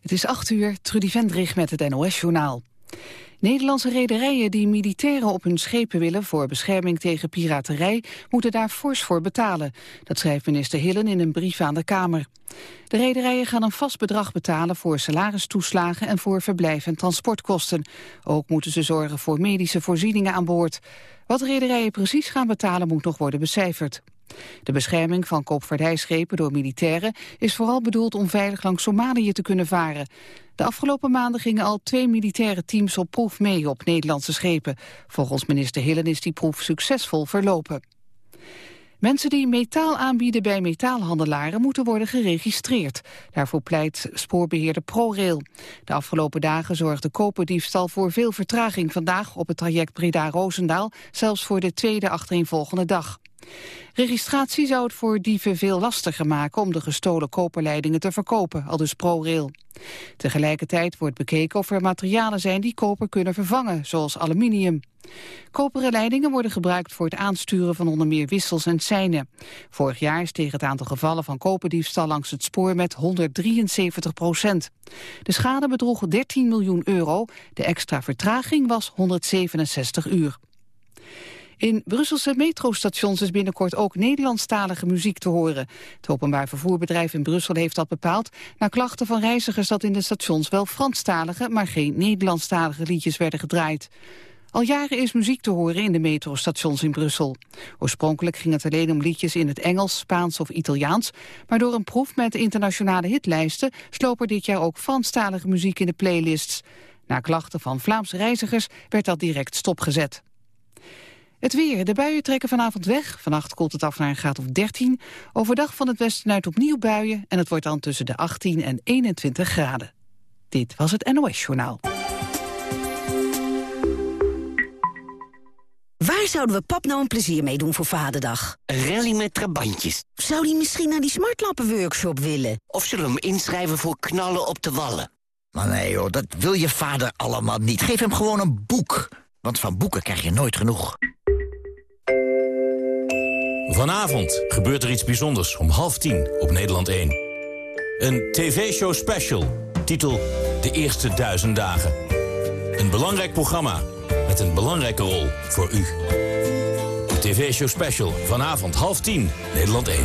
Het is 8 uur, Trudy Vendrig met het NOS-journaal. Nederlandse rederijen die militairen op hun schepen willen voor bescherming tegen piraterij moeten daar fors voor betalen. Dat schrijft minister Hillen in een brief aan de Kamer. De rederijen gaan een vast bedrag betalen voor salaristoeslagen en voor verblijf- en transportkosten. Ook moeten ze zorgen voor medische voorzieningen aan boord. Wat rederijen precies gaan betalen moet nog worden becijferd. De bescherming van koopvaardijschepen door militairen is vooral bedoeld om veilig langs Somalië te kunnen varen. De afgelopen maanden gingen al twee militaire teams op proef mee op Nederlandse schepen. Volgens minister Hillen is die proef succesvol verlopen. Mensen die metaal aanbieden bij metaalhandelaren moeten worden geregistreerd. Daarvoor pleit spoorbeheerder ProRail. De afgelopen dagen zorgde koperdiefstal voor veel vertraging vandaag op het traject Breda-Roosendaal, zelfs voor de tweede achtereenvolgende dag. Registratie zou het voor dieven veel lastiger maken om de gestolen koperleidingen te verkopen, al dus ProRail. Tegelijkertijd wordt bekeken of er materialen zijn die koper kunnen vervangen, zoals aluminium. Koperen leidingen worden gebruikt voor het aansturen van onder meer wissels en seinen. Vorig jaar steeg het aantal gevallen van koperdiefstal langs het spoor met 173 procent. De schade bedroeg 13 miljoen euro, de extra vertraging was 167 uur. In Brusselse metrostations is binnenkort ook Nederlandstalige muziek te horen. Het openbaar vervoerbedrijf in Brussel heeft dat bepaald... na klachten van reizigers dat in de stations wel Franstalige... maar geen Nederlandstalige liedjes werden gedraaid. Al jaren is muziek te horen in de metrostations in Brussel. Oorspronkelijk ging het alleen om liedjes in het Engels, Spaans of Italiaans... maar door een proef met internationale hitlijsten... sloop er dit jaar ook Franstalige muziek in de playlists. Na klachten van Vlaamse reizigers werd dat direct stopgezet. Het weer. De buien trekken vanavond weg. Vannacht koelt het af naar een graad of 13. Overdag van het westen uit opnieuw buien. En het wordt dan tussen de 18 en 21 graden. Dit was het NOS Journaal. Waar zouden we pap nou een plezier mee doen voor vaderdag? Een rally met trabantjes. Zou hij misschien naar die smartlappen-workshop willen? Of zullen we hem inschrijven voor knallen op de wallen? Maar nee hoor, dat wil je vader allemaal niet. Geef hem gewoon een boek. Want van boeken krijg je nooit genoeg. Vanavond gebeurt er iets bijzonders om half tien op Nederland 1. Een tv-show special, titel De Eerste Duizend Dagen. Een belangrijk programma met een belangrijke rol voor u. De tv-show special, vanavond half tien, Nederland 1.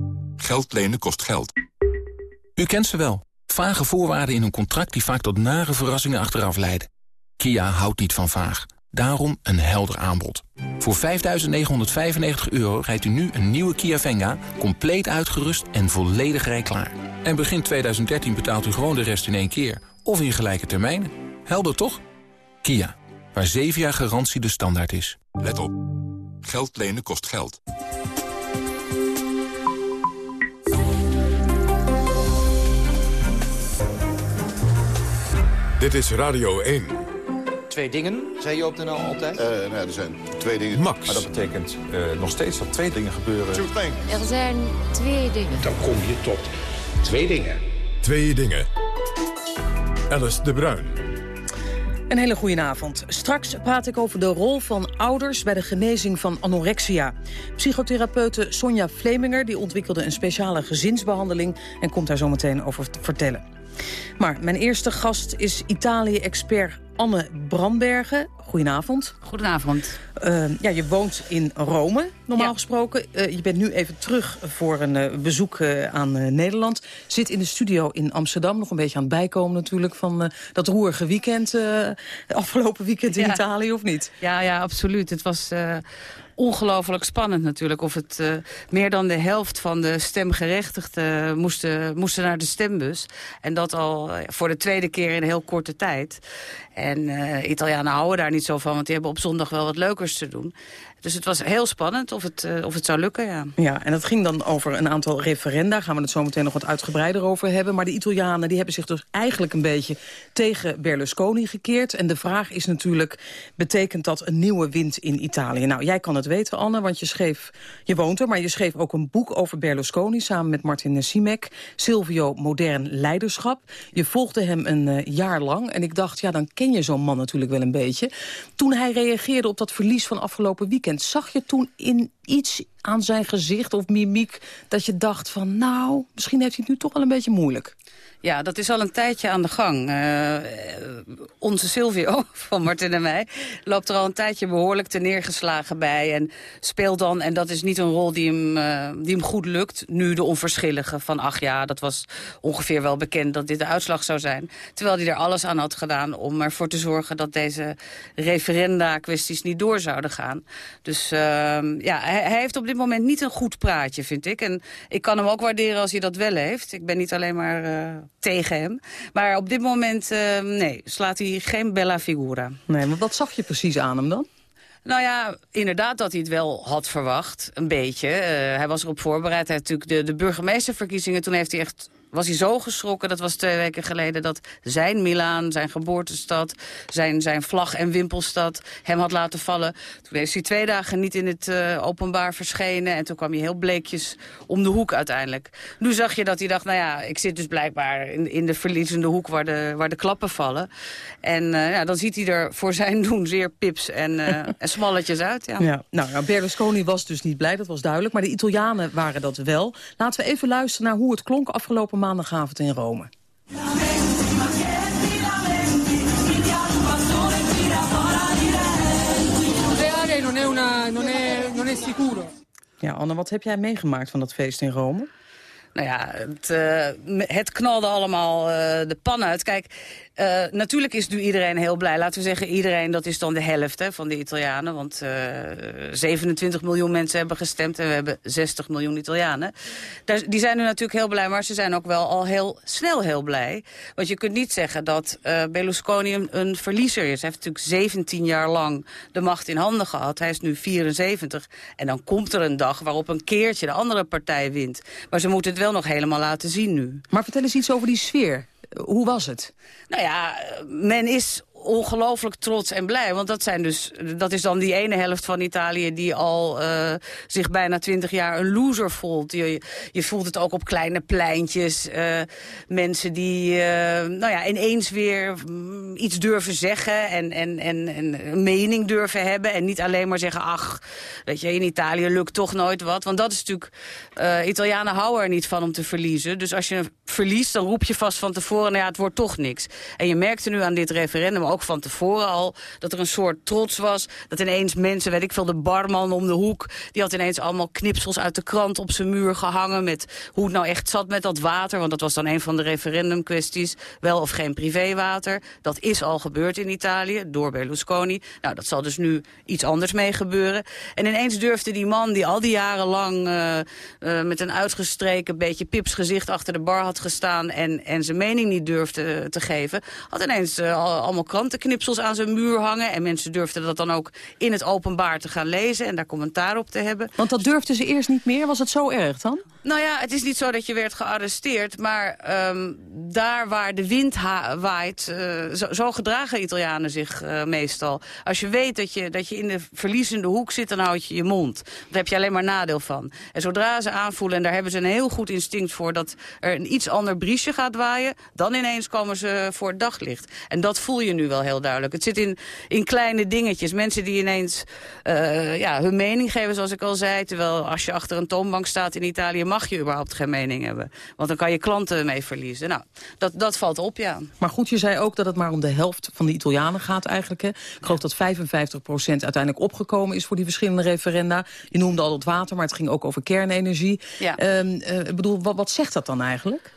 Geld lenen kost geld. U kent ze wel. Vage voorwaarden in een contract die vaak tot nare verrassingen achteraf leiden. Kia houdt niet van vaag. Daarom een helder aanbod. Voor 5.995 euro rijdt u nu een nieuwe Kia Venga... compleet uitgerust en volledig rijklaar. En begin 2013 betaalt u gewoon de rest in één keer. Of in gelijke termijnen. Helder toch? Kia, waar 7 jaar garantie de standaard is. Let op. Geld lenen kost geld. Dit is Radio 1. Twee dingen, zei je op de NL altijd? Uh, nou, er zijn twee dingen. Max. Maar dat betekent uh, nog steeds dat twee dingen gebeuren. Er zijn twee dingen. Dan kom je tot twee dingen. Twee dingen. Alice de Bruin. Een hele goede avond. Straks praat ik over de rol van ouders bij de genezing van anorexia. Psychotherapeute Sonja Vleminger die ontwikkelde een speciale gezinsbehandeling... en komt daar zo meteen over te vertellen. Maar mijn eerste gast is Italië-expert Anne Brambergen. Goedenavond. Goedenavond. Uh, ja, je woont in Rome, normaal gesproken. Uh, je bent nu even terug voor een uh, bezoek aan Nederland. Zit in de studio in Amsterdam. Nog een beetje aan het bijkomen natuurlijk van dat roerige weekend. afgelopen weekend in ja. Italië, of niet? Ja, ja, absoluut. Het was ongelooflijk spannend natuurlijk. Of het uh, meer dan de helft van de stemgerechtigden moesten, moesten naar de stembus. En dat al voor de tweede keer in een heel korte tijd. En uh, Italianen houden daar niet zo van, want die hebben op zondag wel wat leukers te doen. Dus het was heel spannend of het, of het zou lukken, ja. Ja, en dat ging dan over een aantal referenda. Gaan we het zo meteen nog wat uitgebreider over hebben. Maar de Italianen die hebben zich dus eigenlijk een beetje tegen Berlusconi gekeerd. En de vraag is natuurlijk, betekent dat een nieuwe wind in Italië? Nou, jij kan het weten, Anne, want je schreef, je woont er... maar je schreef ook een boek over Berlusconi samen met Martin Simek. Silvio, Modern Leiderschap. Je volgde hem een uh, jaar lang en ik dacht, ja, dan ken je zo'n man natuurlijk wel een beetje. Toen hij reageerde op dat verlies van afgelopen weekend... zag je toen in iets aan zijn gezicht of mimiek dat je dacht van... nou, misschien heeft hij het nu toch wel een beetje moeilijk. Ja, dat is al een tijdje aan de gang. Uh, onze Silvio van Martin en mij loopt er al een tijdje behoorlijk te neergeslagen bij. En speelt dan, en dat is niet een rol die hem, uh, die hem goed lukt... nu de onverschillige van, ach ja, dat was ongeveer wel bekend dat dit de uitslag zou zijn. Terwijl hij er alles aan had gedaan om ervoor te zorgen... dat deze referenda-kwesties niet door zouden gaan. Dus uh, ja, hij, hij heeft op dit moment niet een goed praatje, vind ik. En ik kan hem ook waarderen als hij dat wel heeft. Ik ben niet alleen maar tegen hem. Maar op dit moment, uh, nee, slaat hij geen bella figura. Nee, maar wat zag je precies aan hem dan? Nou ja, inderdaad dat hij het wel had verwacht, een beetje. Uh, hij was erop voorbereid. Hij had natuurlijk de, de burgemeesterverkiezingen, toen heeft hij echt was hij zo geschrokken, dat was twee weken geleden... dat zijn Milaan, zijn geboortestad, zijn, zijn vlag- en wimpelstad... hem had laten vallen. Toen is hij twee dagen niet in het uh, openbaar verschenen... en toen kwam hij heel bleekjes om de hoek uiteindelijk. Nu zag je dat hij dacht, nou ja, ik zit dus blijkbaar... in, in de verliezende hoek waar de, waar de klappen vallen. En uh, ja, dan ziet hij er voor zijn doen zeer pips en, uh, en smalletjes uit. Ja. Ja, nou, nou, Berlusconi was dus niet blij, dat was duidelijk. Maar de Italianen waren dat wel. Laten we even luisteren naar hoe het klonk afgelopen maandagavond in Rome. Ja, Anne, wat heb jij meegemaakt van dat feest in Rome? Nou ja, het, uh, het knalde allemaal uh, de pan uit. Kijk, uh, natuurlijk is nu iedereen heel blij. Laten we zeggen, iedereen, dat is dan de helft hè, van de Italianen. Want 27 miljoen mensen hebben gestemd en we hebben 60 miljoen Italianen. Daar, die zijn nu natuurlijk heel blij, maar ze zijn ook wel al heel snel heel blij. Want je kunt niet zeggen dat Berlusconi een, een verliezer is. Hij heeft natuurlijk 17 jaar lang de macht in handen gehad. Hij is nu 74. En dan komt er een dag waarop een keertje de andere partij wint. Maar ze moeten het wel nog helemaal laten zien nu. Maar vertel eens iets over die sfeer. Hoe was het? Nou ja, men is ongelooflijk trots en blij. Want dat, zijn dus, dat is dan die ene helft van Italië... die al uh, zich bijna twintig jaar een loser voelt. Je, je voelt het ook op kleine pleintjes. Uh, mensen die uh, nou ja, ineens weer iets durven zeggen... En, en, en, en een mening durven hebben. En niet alleen maar zeggen... ach, weet je, in Italië lukt toch nooit wat. Want dat is natuurlijk... Italianen houden er niet van om te verliezen. Dus als je verliest, dan roep je vast van tevoren... nou ja, het wordt toch niks. En je merkte nu aan dit referendum ook van tevoren al dat er een soort trots was. Dat ineens mensen, weet ik veel, de barman om de hoek... die had ineens allemaal knipsels uit de krant op zijn muur gehangen... met hoe het nou echt zat met dat water. Want dat was dan een van de referendumkwesties. Wel of geen privéwater. Dat is al gebeurd in Italië door Berlusconi. Nou, dat zal dus nu iets anders mee gebeuren. En ineens durfde die man die al die jaren lang... Uh, uh, met een uitgestreken beetje pipsgezicht achter de bar had gestaan... en, en zijn mening niet durfde te geven... had ineens uh, allemaal krantenknipsels aan zijn muur hangen. En mensen durfden dat dan ook in het openbaar te gaan lezen... en daar commentaar op te hebben. Want dat durfden ze eerst niet meer? Was het zo erg dan? Nou ja, het is niet zo dat je werd gearresteerd. Maar um, daar waar de wind waait, uh, zo, zo, gedragen Italianen zich meestal. Als je weet dat je, dat je in de verliezende hoek zit, dan houd je je mond. Daar heb je alleen maar nadeel van. En zodra ze aanvoelen, en daar hebben ze een heel goed instinct voor... dat er een iets ander briesje gaat waaien, dan ineens komen ze voor het daglicht. En dat voel je nu wel heel duidelijk. Het zit in, in kleine dingetjes. Mensen die ineens uh, ja, hun mening geven, zoals ik al zei. Terwijl als je achter een toonbank staat in Italië... mag je überhaupt geen mening hebben. Want dan kan je klanten mee verliezen. Nou, dat, dat valt op, ja. Maar goed, je zei ook dat het maar om de helft van de Italianen gaat eigenlijk. Hè? Ik geloof dat 55 procent uiteindelijk opgekomen is voor die verschillende referenda. Je noemde al het water, maar het ging ook over kernenergie. Ja. Um, uh, ik bedoel, wat, wat zegt dat dan eigenlijk?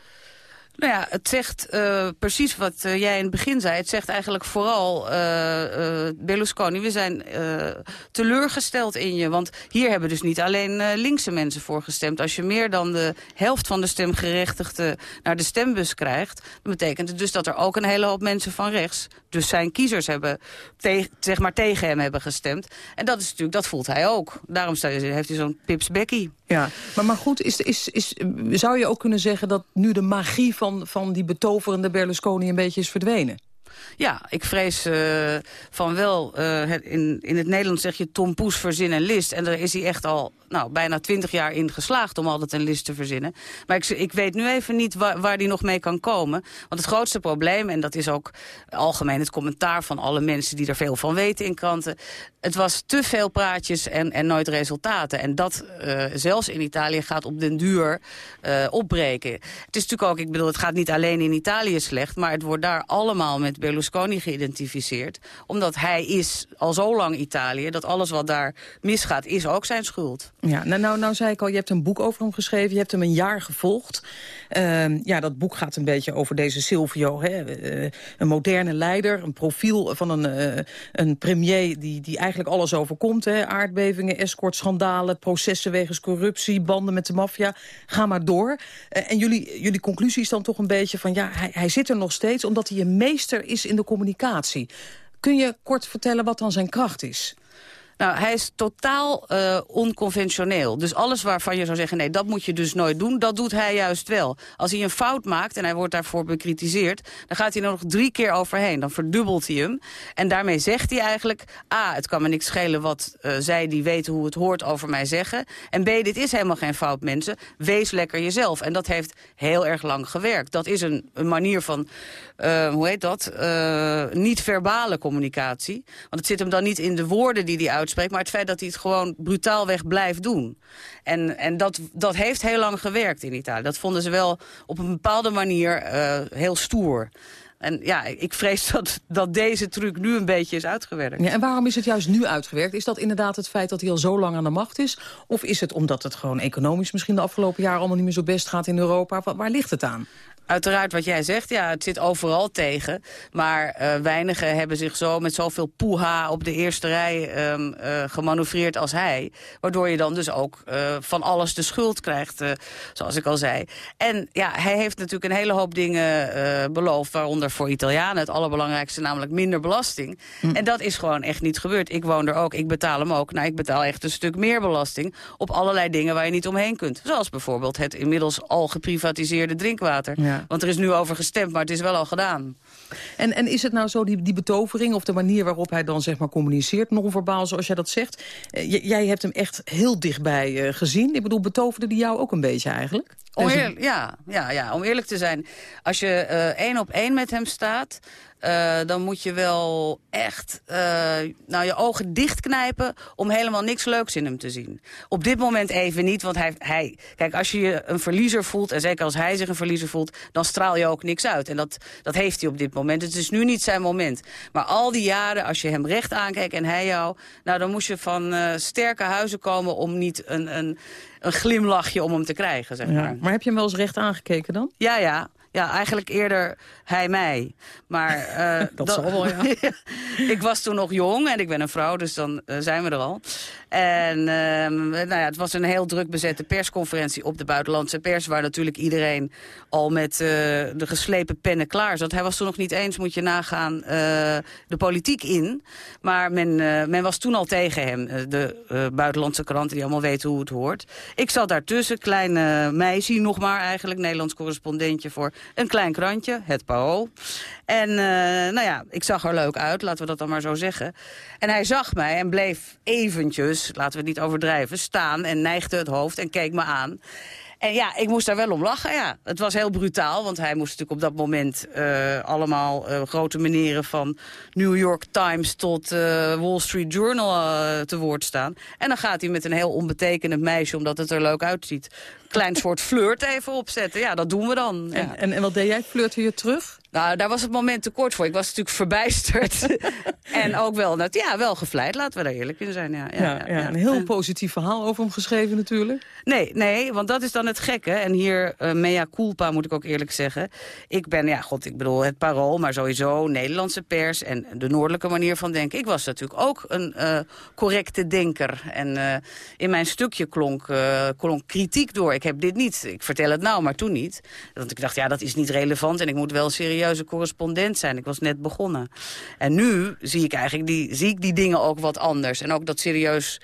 Nou ja, het zegt uh, precies wat uh, jij in het begin zei. Het zegt eigenlijk vooral, uh, Berlusconi, we zijn teleurgesteld in je. Want hier hebben dus niet alleen linkse mensen voor gestemd. Als je meer dan de helft van de stemgerechtigden naar de stembus krijgt... dan betekent het dus dat er ook een hele hoop mensen van rechts... dus zijn kiezers hebben zeg maar tegen hem hebben gestemd. En dat is natuurlijk, dat voelt hij ook. Daarom heeft hij zo'n Pips Becky. Ja, maar, maar goed, is, is, zou je ook kunnen zeggen dat nu de magie van, van die betoverende Berlusconi een beetje is verdwenen? Ja, ik vrees uh, van wel. Uh, in, in het Nederlands zeg je Tom Poes verzin en list. En daar is hij echt al nou, bijna twintig jaar in geslaagd om altijd een list te verzinnen. Maar ik, ik weet nu even niet waar, waar die nog mee kan komen. Want het grootste probleem, en dat is ook algemeen het commentaar van alle mensen die er veel van weten in kranten. Het was te veel praatjes en, en nooit resultaten. En dat uh, zelfs in Italië gaat op den duur opbreken. Het is natuurlijk ook, ik bedoel, het gaat niet alleen in Italië slecht, maar het wordt daar allemaal met Berlusconi geïdentificeerd. Omdat hij is al zo lang Italië, dat alles wat daar misgaat is ook zijn schuld. Ja, nou, nou, nou zei ik al, je hebt een boek over hem geschreven. Je hebt hem een jaar gevolgd. Uh, ja, dat boek gaat een beetje over deze Silvio. Hè? Uh, een moderne leider, een profiel van een, uh, een premier... Die, die eigenlijk alles overkomt. Hè? Aardbevingen, escortschandalen, processen wegens corruptie... banden met de maffia. Ga maar door. Eh, en jullie, jullie conclusie is dan toch een beetje van... ja, hij, hij zit er nog steeds omdat hij een meester is in de communicatie. Kun je kort vertellen wat dan zijn kracht is? Nou, hij is totaal uh, onconventioneel. Dus alles waarvan je zou zeggen, nee, dat moet je dus nooit doen... dat doet hij juist wel. Als hij een fout maakt en hij wordt daarvoor bekritiseerd... dan gaat hij er nog drie keer overheen. Dan verdubbelt hij hem. En daarmee zegt hij eigenlijk... A, het kan me niks schelen wat uh, zij die weten hoe het hoort over mij zeggen. En B, dit is helemaal geen fout, mensen. Wees lekker jezelf. En dat heeft heel erg lang gewerkt. Dat is een, een manier van, uh, hoe heet dat, niet-verbale communicatie. Want het zit hem dan niet in de woorden die hij uit uitspreekt... maar het feit dat hij het gewoon brutaalweg blijft doen. En, en dat, dat heeft heel lang gewerkt in Italië. Dat vonden ze wel op een bepaalde manier uh, heel stoer. En ja, ik vrees dat, dat deze truc nu een beetje is uitgewerkt. Ja, en waarom is het juist nu uitgewerkt? Is dat inderdaad het feit dat hij al zo lang aan de macht is? Of is het omdat het gewoon economisch misschien de afgelopen jaren... allemaal niet meer zo best gaat in Europa? Waar ligt het aan? Uiteraard wat jij zegt, ja, het zit overal tegen. Maar uh, weinigen hebben zich zo met zoveel poeha op de eerste rij um, uh, gemanoeuvreerd als hij. Waardoor je dan dus ook uh, van alles de schuld krijgt, zoals ik al zei. En ja, hij heeft natuurlijk een hele hoop dingen beloofd, waaronder voor Italianen het allerbelangrijkste, namelijk minder belasting. Hm. En dat is gewoon echt niet gebeurd. Ik woon er ook, ik betaal hem ook. Nou, ik betaal echt een stuk meer belasting op allerlei dingen waar je niet omheen kunt. Zoals bijvoorbeeld het inmiddels al geprivatiseerde drinkwater. Ja. Want er is nu over gestemd, maar het is wel al gedaan. En, en is het nou zo, die, die betovering of de manier waarop hij dan zeg maar communiceert... non-verbaal, zoals jij dat zegt... Eh, jij hebt hem echt heel dichtbij uh, gezien. Ik bedoel, betoverde die jou ook een beetje eigenlijk? Om eerlijk, ja, ja, ja, om eerlijk te zijn. Als je uh, één op één met hem staat... Uh, dan moet je wel echt uh, nou, je ogen dichtknijpen om helemaal niks leuks in hem te zien. Op dit moment even niet, want hij, hij... Kijk, als je je een verliezer voelt, en zeker als hij zich een verliezer voelt... dan straal je ook niks uit. En dat, dat heeft hij op dit moment. Het is nu niet zijn moment. Maar al die jaren, als je hem recht aankijkt en hij jou... nou, dan moest je van uh, sterke huizen komen om niet een, een, een glimlachje om hem te krijgen, zeg maar. Ja, maar heb je hem wel eens recht aangekeken dan? Ja, ja. Ja, eigenlijk eerder hij mij. Maar, uh, dat, dat zal wel, ja. ik was toen nog jong en ik ben een vrouw, dus dan uh, zijn we er al. En uh, nou ja, het was een heel druk bezette persconferentie op de buitenlandse pers... waar natuurlijk iedereen al met uh, de geslepen pennen klaar zat. Hij was toen nog niet eens, moet je nagaan, de politiek in. Maar men, men was toen al tegen hem. De buitenlandse kranten die allemaal weten hoe het hoort. Ik zat daartussen, kleine meisje nog maar eigenlijk... Nederlands correspondentje voor een klein krantje, het Parool. En uh, nou ja, ik zag er leuk uit, laten we dat dan maar zo zeggen. En hij zag mij en bleef eventjes, laten we het niet overdrijven, staan... en neigde het hoofd en keek me aan. En ja, ik moest daar wel om lachen. Ja. Het was heel brutaal, want hij moest natuurlijk op dat moment uh, allemaal uh, grote meneren van New York Times tot Wall Street Journal te woord staan. En dan gaat hij met een heel onbetekenend meisje, omdat het er leuk uitziet, klein soort flirt even opzetten. Ja, dat doen we dan. Ja. En, en, en wat deed jij? Flirte je terug? Nou, daar was het moment te kort voor. Ik was natuurlijk verbijsterd. en ook wel, dat, ja, wel gevleid, laten we daar eerlijk in zijn. Ja, ja, ja, ja, een heel positief verhaal over hem geschreven natuurlijk. Nee, nee, want dat is dan het gekke. En hier, uh, mea culpa moet ik ook eerlijk zeggen. Ik ben, ja, god, ik bedoel het parool, maar sowieso Nederlandse pers... en de noordelijke manier van denken. Ik was natuurlijk ook een uh, correcte denker. En uh, in mijn stukje klonk, klonk kritiek door. Ik heb dit niet, ik vertel het nou, maar toen niet. Want ik dacht, ja, dat is niet relevant en ik moet wel serieuze correspondent zijn. Ik was net begonnen. En nu zie ik eigenlijk die, zie ik die dingen ook wat anders. En ook dat serieus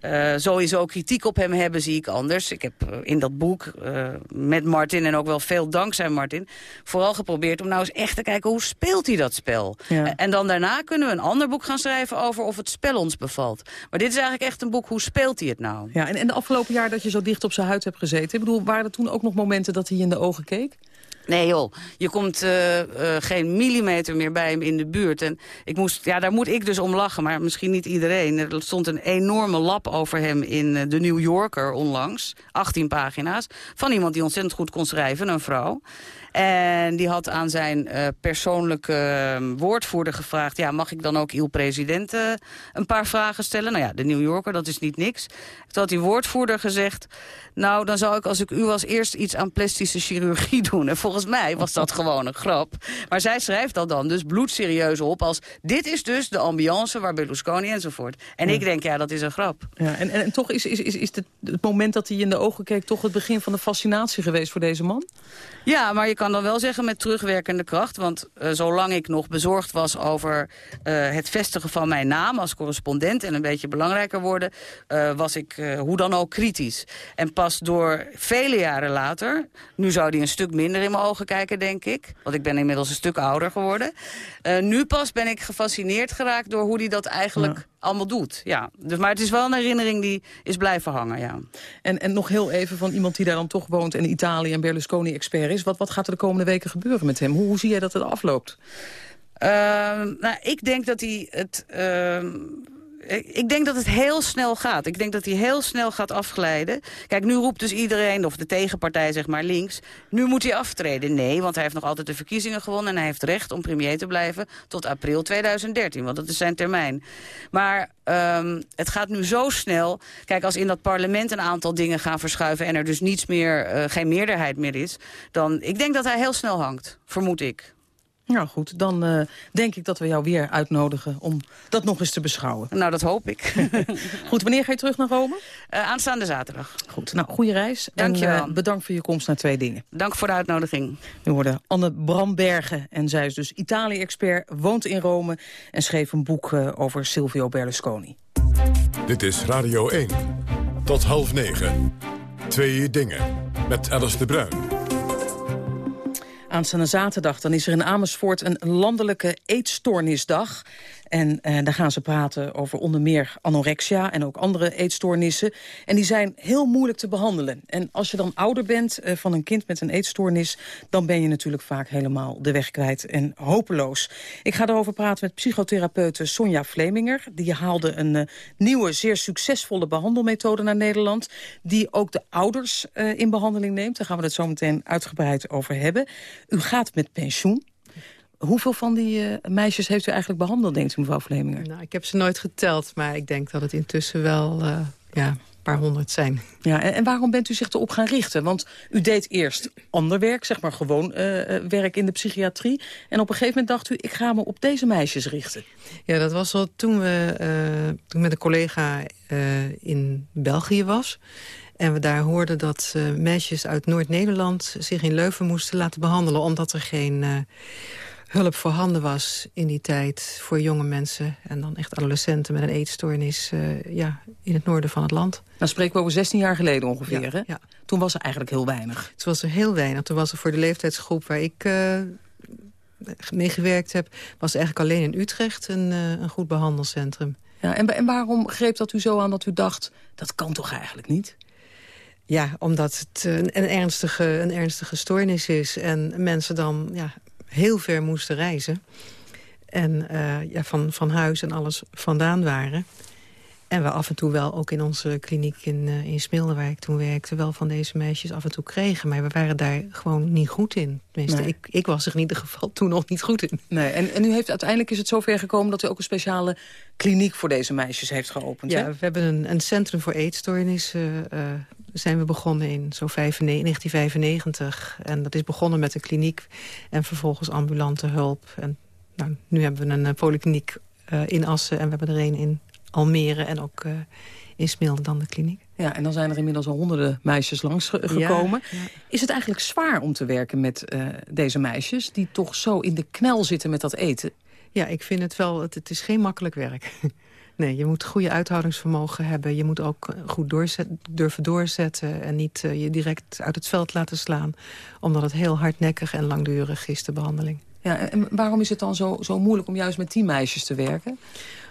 uh, sowieso kritiek op hem hebben, zie ik anders. Ik heb uh, in dat boek uh, met Martin en ook wel veel dankzij Martin... vooral geprobeerd om nou eens echt te kijken hoe speelt hij dat spel. Ja. En dan daarna kunnen we een ander boek gaan schrijven over of het spel ons bevalt. Maar dit is eigenlijk echt een boek, hoe speelt hij het nou? Ja, en, en de afgelopen jaar dat je zo dicht op zijn huid hebt gezeten... ik bedoel, waren er toen ook nog momenten dat hij in de ogen keek? Nee joh, je komt uh, uh, geen millimeter meer bij hem in de buurt. En ik moest, ja, daar moet ik dus om lachen, maar misschien niet iedereen. Er stond een enorme lap over hem in uh, de New Yorker onlangs. 18 pagina's. Van iemand die ontzettend goed kon schrijven, een vrouw. En die had aan zijn uh, persoonlijke uh, woordvoerder gevraagd... ja, mag ik dan ook il president uh, een paar vragen stellen? Nou ja, de New Yorker, dat is niet niks. Toen had die woordvoerder gezegd... nou, dan zou ik als ik u was eerst iets aan plastische chirurgie doen. En volgens mij was dat gewoon een grap. Maar zij schrijft dat dan dus bloedserieus op als... dit is dus de ambiance waar Berlusconi enzovoort. En ja. ik denk, ja, dat is een grap. Ja, en, en, en toch is, is, is, is het, het moment dat hij in de ogen keek... toch het begin van de fascinatie geweest voor deze man? Ja, maar je kan dan wel zeggen met terugwerkende kracht. Want uh, zolang ik nog bezorgd was over uh, het vestigen van mijn naam als correspondent... en een beetje belangrijker worden, uh, was ik hoe dan ook kritisch. En pas door vele jaren later, nu zou hij een stuk minder in mijn ogen kijken, denk ik. Want ik ben inmiddels een stuk ouder geworden. nu pas ben ik gefascineerd geraakt door hoe hij dat eigenlijk... allemaal doet. Ja. Dus, maar het is wel een herinnering die is blijven hangen, ja. En, en nog heel even van iemand die daar dan toch woont... en Italië en Berlusconi-expert is. Wat, wat gaat er de komende weken gebeuren met hem? Hoe, hoe zie jij dat het afloopt? Uh, nou, ik denk dat hij het... Uh, ik denk dat het heel snel gaat. Ik denk dat hij heel snel gaat afglijden. Kijk, nu roept dus iedereen, of de tegenpartij zeg maar links... nu moet hij aftreden. Nee, want hij heeft nog altijd de verkiezingen gewonnen... en hij heeft recht om premier te blijven tot april 2013. Want dat is zijn termijn. Maar um, het gaat nu zo snel. Kijk, als in dat parlement een aantal dingen gaan verschuiven... en er dus niets meer, uh, geen meerderheid meer is... dan, ik denk dat hij heel snel hangt, vermoed ik. Nou goed, dan uh, denk ik dat we jou weer uitnodigen om dat nog eens te beschouwen. Nou, dat hoop ik. goed, wanneer ga je terug naar Rome? Uh, aanstaande zaterdag. Goed, nou, goede reis. Dank je wel. Uh, bedankt voor je komst naar Twee Dingen. Dank voor de uitnodiging. We hoorden Anne Brambergen en zij is dus Italië-expert, woont in Rome... en schreef een boek over Silvio Berlusconi. Dit is Radio 1. Tot half negen. Twee Dingen. Met Alice de Bruin. Aanstaande zaterdag dan is er in Amersfoort een landelijke eetstoornisdag. En eh, daar gaan ze praten over onder meer anorexia en ook andere eetstoornissen. En die zijn heel moeilijk te behandelen. En als je dan ouder bent uh, van een kind met een eetstoornis... dan ben je natuurlijk vaak helemaal de weg kwijt en hopeloos. Ik ga erover praten met psychotherapeute Sonja Vleminger. Die haalde een uh, nieuwe, zeer succesvolle behandelmethode naar Nederland... die ook de ouders in behandeling neemt. Daar gaan we het zo meteen uitgebreid over hebben. U gaat met pensioen. Hoeveel van die uh, meisjes heeft u eigenlijk behandeld, denkt u, mevrouw Vleminger? Nou, ik heb ze nooit geteld, maar ik denk dat het intussen wel uh, ja, een paar honderd zijn. Ja, en, en, waarom bent u zich erop gaan richten? Want u deed eerst ander werk, zeg maar gewoon uh, werk in de psychiatrie. En op een gegeven moment dacht u, ik ga me op deze meisjes richten. Ja, dat was al toen, we, toen ik met een collega in België was... En we daar hoorden dat meisjes uit Noord-Nederland zich in Leuven moesten laten behandelen... omdat er geen hulp voorhanden was in die tijd voor jonge mensen... en dan echt adolescenten met een eetstoornis uh, ja, in het noorden van het land. Dan spreken we over 16 jaar geleden ongeveer, ja, hè? Ja. Toen was er eigenlijk heel weinig. Toen was er heel weinig. Toen was er voor de leeftijdsgroep waar ik uh, meegewerkt heb... was er eigenlijk alleen in Utrecht een, uh, een goed behandelcentrum. Ja, en, en waarom greep dat u zo aan dat u dacht... dat kan toch eigenlijk niet? Ja, omdat het een, een, ernstige, een ernstige stoornis is. En mensen dan ja, heel ver moesten reizen. En uh, ja, van, van huis en alles vandaan waren. En we af en toe wel, ook in onze kliniek in, uh, in toen werkten wel van deze meisjes af en toe kregen. Maar we waren daar gewoon niet goed in. Tenminste, nee. ik, ik was er in ieder geval toen nog niet goed in. Nee, en, en u heeft, uiteindelijk is het zover gekomen... dat u ook een speciale kliniek voor deze meisjes heeft geopend, Ja, hè? we hebben een, een centrum voor eetstoornissen... Uh, zijn we begonnen in zo 1995. En dat is begonnen met een kliniek en vervolgens ambulante hulp. En nou, nu hebben we een uh, polykliniek uh, in Assen en we hebben er een in Almere en ook uh, in Smilde dan de kliniek. Ja, en dan zijn er inmiddels al honderden meisjes langsgekomen. Ja, ja. Is het eigenlijk zwaar om te werken met uh, deze meisjes... die toch zo in de knel zitten met dat eten? Ja, ik vind het wel... Het, het is geen makkelijk werk. Nee, je moet goede uithoudingsvermogen hebben. Je moet ook goed doorzet, durven doorzetten... en niet uh, je direct uit het veld laten slaan... omdat het heel hardnekkig en langdurig is, de behandeling. Ja, en waarom is het dan zo, zo moeilijk om juist met die meisjes te werken?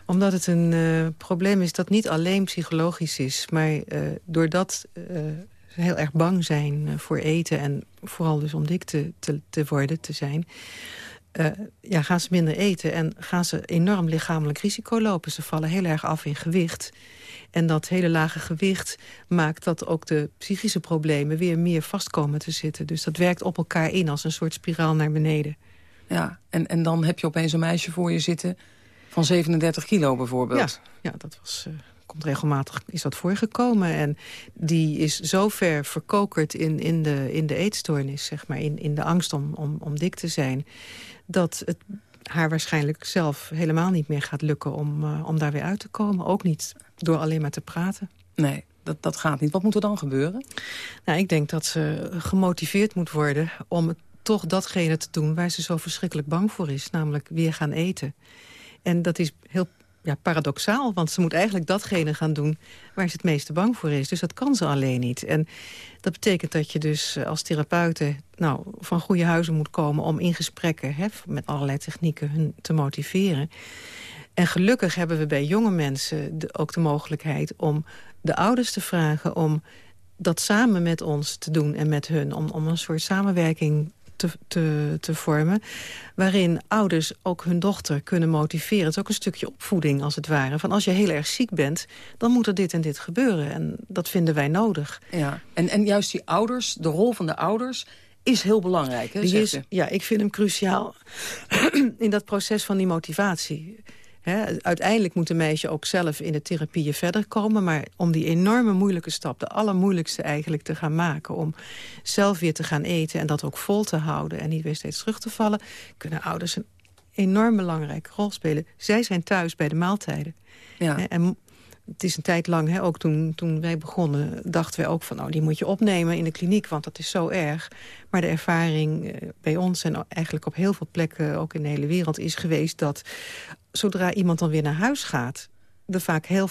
Omdat het een uh, probleem is dat niet alleen psychologisch is... maar uh, doordat ze heel erg bang zijn voor eten... en vooral dus om dik te, te, te worden, te zijn... ja, gaan ze minder eten en gaan ze enorm lichamelijk risico lopen. Ze vallen heel erg af in gewicht. En dat hele lage gewicht maakt dat ook de psychische problemen... weer meer vastkomen te zitten. Dus dat werkt op elkaar in als een soort spiraal naar beneden. Ja, en, en dan heb je opeens een meisje voor je zitten van 37 kilo bijvoorbeeld. Ja, ja dat was, uh, komt regelmatig is dat voorgekomen. En die is zo ver verkokerd in, in, de, in de eetstoornis, zeg maar, in, in de angst om, om, om dik te zijn... dat het haar waarschijnlijk zelf helemaal niet meer gaat lukken om, uh, om daar weer uit te komen. Ook niet door alleen maar te praten. Nee, dat, dat gaat niet. Wat moet er dan gebeuren? Nou, ik denk dat ze gemotiveerd moet worden om toch datgene te doen waar ze zo verschrikkelijk bang voor is. Namelijk weer gaan eten. En dat is heel ja, paradoxaal, want ze moet eigenlijk datgene gaan doen... waar ze het meeste bang voor is. Dus dat kan ze alleen niet. En dat betekent dat je dus als therapeuten nou, van goede huizen moet komen... om in gesprekken hè, met allerlei technieken hun te motiveren. En gelukkig hebben we bij jonge mensen ook de mogelijkheid... om de ouders te vragen om dat samen met ons te doen en met hun... om, om een soort samenwerking te, te, te, vormen... waarin ouders ook hun dochter kunnen motiveren. Het is ook een stukje opvoeding, als het ware. Van als je heel erg ziek bent, dan moet er dit en dit gebeuren. En dat vinden wij nodig. Ja, en, en juist die ouders, de rol van de ouders is heel belangrijk, hè, die is, Ja, ik vind hem cruciaal in dat proces van die motivatie. He, uiteindelijk moet een meisje ook zelf in de therapieën verder komen... maar om die enorme moeilijke stap, de allermoeilijkste eigenlijk te gaan maken... om zelf weer te gaan eten en dat ook vol te houden... en niet weer steeds terug te vallen... kunnen ouders een enorm belangrijke rol spelen. Zij zijn thuis bij de maaltijden. Ja. He, en het is een tijd lang, hè, ook toen, toen wij begonnen... dachten wij ook van, nou, die moet je opnemen in de kliniek... want dat is zo erg. Maar de ervaring bij ons en eigenlijk op heel veel plekken... ook in de hele wereld is geweest dat zodra iemand dan weer naar huis gaat... er vaak heel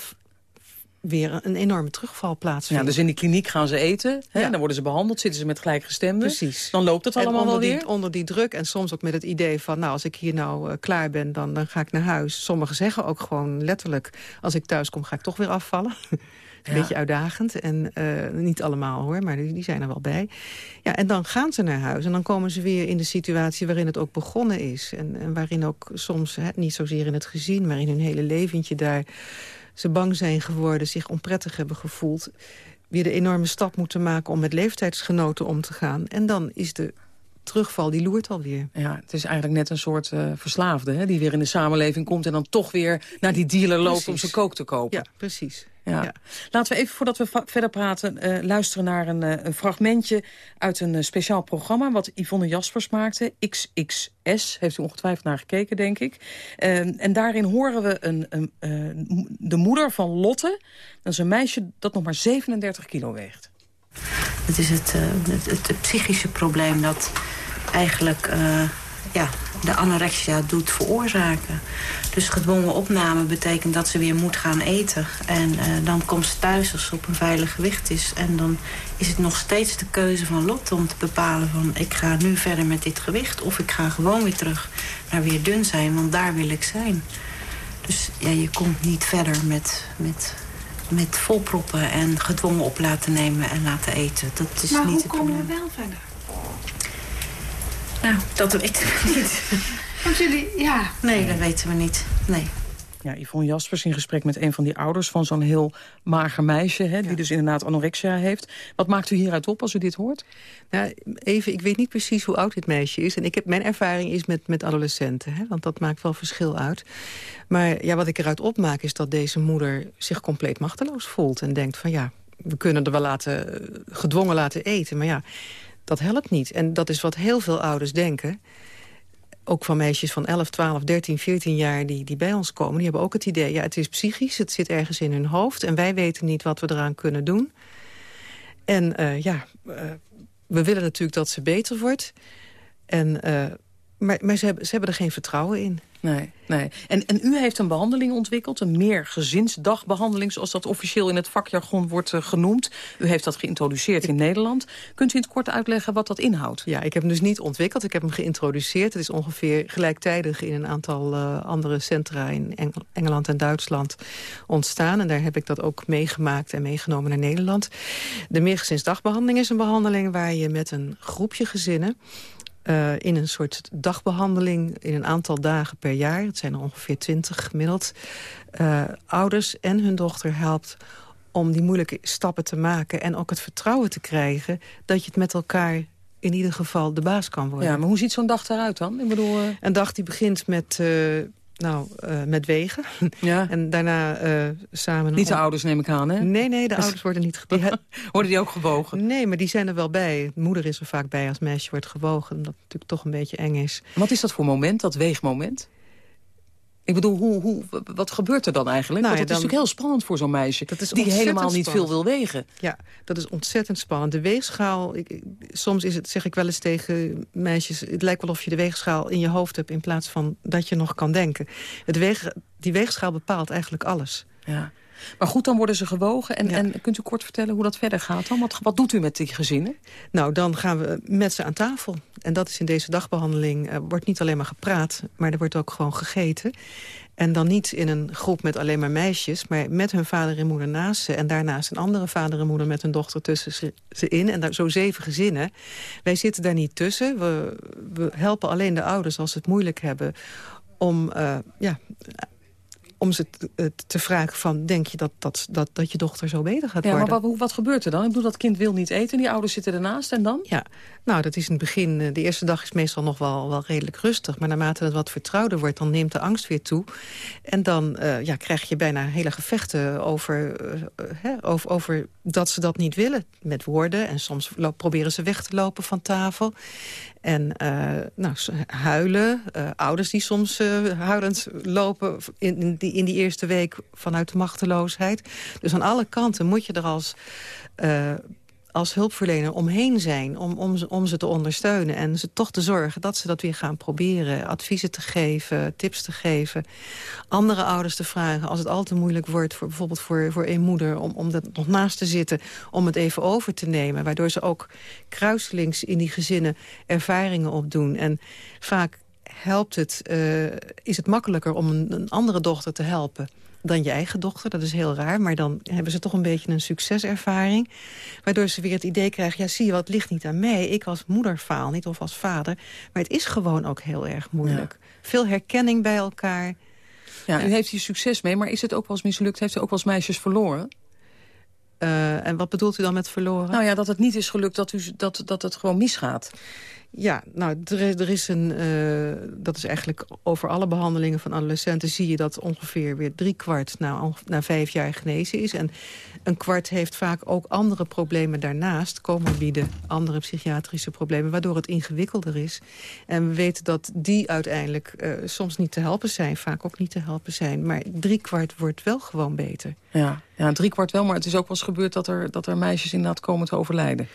weer een enorme terugval plaatsvindt. Ja, dus in die kliniek gaan ze eten, hè? Ja. dan worden ze behandeld, zitten ze met gelijkgestemden. Precies. Dan loopt het allemaal wel weer. Die, onder die druk en soms ook met het idee van... nou, als ik hier nou uh, klaar ben, dan, dan ga ik naar huis. Sommigen zeggen ook gewoon letterlijk... als ik thuis kom, ga ik toch weer afvallen. Een ja. beetje uitdagend. En uh, niet allemaal hoor, maar die, die, zijn er wel bij. Ja, en dan gaan ze naar huis. En dan komen ze weer in de situatie waarin het ook begonnen is. En, en waarin ook soms, hè, niet zozeer in het gezin... maar in hun hele leventje daar ze bang zijn geworden... zich onprettig hebben gevoeld. Weer de enorme stap moeten maken om met leeftijdsgenoten om te gaan. En dan is de terugval, die loert alweer. Ja, het is eigenlijk net een soort uh, verslaafde... Hè, die weer in de samenleving komt en dan toch weer naar die dealer loopt... Precies. om zijn kook te kopen. Ja, precies. Ja. Ja. Laten we even, voordat we verder praten, uh, luisteren naar een, uh, een, fragmentje... uit een speciaal programma wat Yvonne Jaspers maakte. XXS, heeft u ongetwijfeld naar gekeken, denk ik. Uh, en daarin horen we een, een, de moeder van Lotte. Dat is een meisje dat nog maar 37 kilo weegt. Het is het, het, het, het psychische probleem dat eigenlijk uh, ja, de anorexia doet veroorzaken. Dus gedwongen opname betekent dat ze weer moet gaan eten. En uh, dan komt ze thuis als ze op een veilig gewicht is. En dan is het nog steeds de keuze van Lotte om te bepalen van... ik ga nu verder met dit gewicht of ik ga gewoon weer terug naar weer dun zijn. Want daar wil ik zijn. Dus ja, je komt niet verder met... met met volproppen en gedwongen op laten nemen en laten eten. Dat is maar niet hoe komen we wel verder? Nou, dat weten we niet. Want jullie, ja... Nee, dat weten we niet. Nee. Ja, Yvonne Jaspers in gesprek met een van die ouders van zo'n heel mager meisje... Hè, die dus inderdaad anorexia heeft. Wat maakt u hieruit op als u dit hoort? Nou, even, ik weet niet precies hoe oud dit meisje is. En ik heb, mijn ervaring is met, met adolescenten, hè, want dat maakt wel verschil uit. Maar ja, wat ik eruit opmaak is dat deze moeder zich compleet machteloos voelt... en denkt van ja, we kunnen er wel laten, gedwongen laten eten, maar ja, dat helpt niet. En dat is wat heel veel ouders denken ook van meisjes van 11, 12, 13, 14 jaar die, die bij ons komen... die hebben ook het idee, ja, het is psychisch, het zit ergens in hun hoofd... en wij weten niet wat we eraan kunnen doen. En uh, ja, uh, we willen natuurlijk dat ze beter wordt. En, uh, maar maar ze, hebben, ze hebben er geen vertrouwen in. Nee, nee. En, en u heeft een behandeling ontwikkeld, een meergezinsdagbehandeling... zoals dat officieel in het vakjargon wordt uh, genoemd. U heeft dat geïntroduceerd in Nederland. Kunt u in het kort uitleggen wat dat inhoudt? Ja, ik heb hem dus niet ontwikkeld, ik heb hem geïntroduceerd. Het is ongeveer gelijktijdig in een aantal uh, andere centra in Eng Engeland en Duitsland ontstaan. En daar heb ik dat ook meegemaakt en meegenomen naar Nederland. De meergezinsdagbehandeling is een behandeling waar je met een groepje gezinnen uh, in een soort dagbehandeling in een aantal dagen per jaar... het zijn er ongeveer twintig gemiddeld... Uh, ouders en hun dochter helpt om die moeilijke stappen te maken... en ook het vertrouwen te krijgen dat je het met elkaar in ieder geval de baas kan worden. Ja, maar hoe ziet zo'n dag eruit dan? Ik bedoel, uh... Een dag die begint met nou, uh, met wegen. Ja. en daarna uh, samen... Niet de ouders, neem ik aan, hè? Nee, nee, de ouders worden niet... Die worden die ook gewogen? Nee, maar die zijn er wel bij. Moeder is er vaak bij als meisje wordt gewogen. Omdat het natuurlijk toch een beetje eng is. Wat is dat voor moment, dat weegmoment? Ik bedoel, hoe, hoe, wat gebeurt er dan eigenlijk? Nou, Want het dan, is natuurlijk heel spannend voor zo'n meisje... die helemaal niet veel wil wegen. Ja, dat is ontzettend spannend. De weegschaal, ik, soms is het, zeg ik wel eens tegen meisjes... het lijkt wel of je de weegschaal in je hoofd hebt... in plaats van dat je nog kan denken. Het weeg, die weegschaal bepaalt eigenlijk alles. Ja. Maar goed, dan worden ze gewogen. En, ja. en kunt u kort vertellen hoe dat verder gaat dan? Wat, wat doet u met die gezinnen? Nou, dan gaan we met ze aan tafel. En dat is in deze dagbehandeling, uh, wordt niet alleen maar gepraat... maar er wordt ook gewoon gegeten. En dan niet in een groep met alleen maar meisjes... maar met hun vader en moeder naast ze... en daarnaast een andere vader en moeder met hun dochter tussen ze, ze in. En daar, zo zeven gezinnen. Wij zitten daar niet tussen. We, we helpen alleen de ouders als ze het moeilijk hebben... om uh, ja, om ze te, te, vragen van... denk je dat, dat, dat, dat je dochter zo beter gaat ja, worden? Maar wat, wat gebeurt er dan? Ik bedoel, dat kind wil niet eten, die ouders zitten ernaast en dan? Ja, nou, dat is in het begin... de eerste dag is meestal nog wel, wel redelijk rustig... maar naarmate het wat vertrouwder wordt, dan neemt de angst weer toe. En dan uh, ja, krijg je bijna hele gevechten over, uh, hè, over, over dat ze dat niet willen. Met woorden en soms proberen ze weg te lopen van tafel. En uh, nou, huilen, uh, ouders die soms uh, huilend lopen in, in, die, in die eerste week vanuit de machteloosheid. Dus aan alle kanten moet je er als, als hulpverlener omheen zijn om, om, om ze te ondersteunen. En ze toch te zorgen dat ze dat weer gaan proberen. Adviezen te geven, tips te geven. Andere ouders te vragen als het al te moeilijk wordt... Voor, bijvoorbeeld voor, voor een moeder om, om dat nog naast te zitten... om het even over te nemen. Waardoor ze ook kruiselings in die gezinnen ervaringen opdoen. En vaak helpt het, uh, is het makkelijker om een andere dochter te helpen dan je eigen dochter. Dat is heel raar, maar dan hebben ze toch een beetje een succeservaring. Waardoor ze weer het idee krijgen, ja zie je, wat ligt niet aan mij. Ik als moeder faal niet of als vader. Maar het is gewoon ook heel erg moeilijk. Ja. Veel herkenning bij elkaar. Ja, u heeft hier succes mee, maar is het ook wel eens mislukt? Heeft u ook wel eens meisjes verloren? Uh, en wat bedoelt u dan met verloren? Nou ja, dat het niet is gelukt dat, u, dat, dat het gewoon misgaat. Ja, nou, er, er is een, uh, dat is eigenlijk over alle behandelingen van adolescenten... zie je dat ongeveer weer drie kwart na, na vijf jaar genezen is. En een kwart heeft vaak ook andere problemen daarnaast, comorbide, andere psychiatrische problemen, waardoor het ingewikkelder is. En we weten dat die uiteindelijk uh, soms niet te helpen zijn, vaak ook niet te helpen zijn. Maar drie kwart wordt wel gewoon beter. Ja, ja drie kwart wel, maar het is ook wel eens gebeurd dat er, dat er meisjes inderdaad komen te overlijden.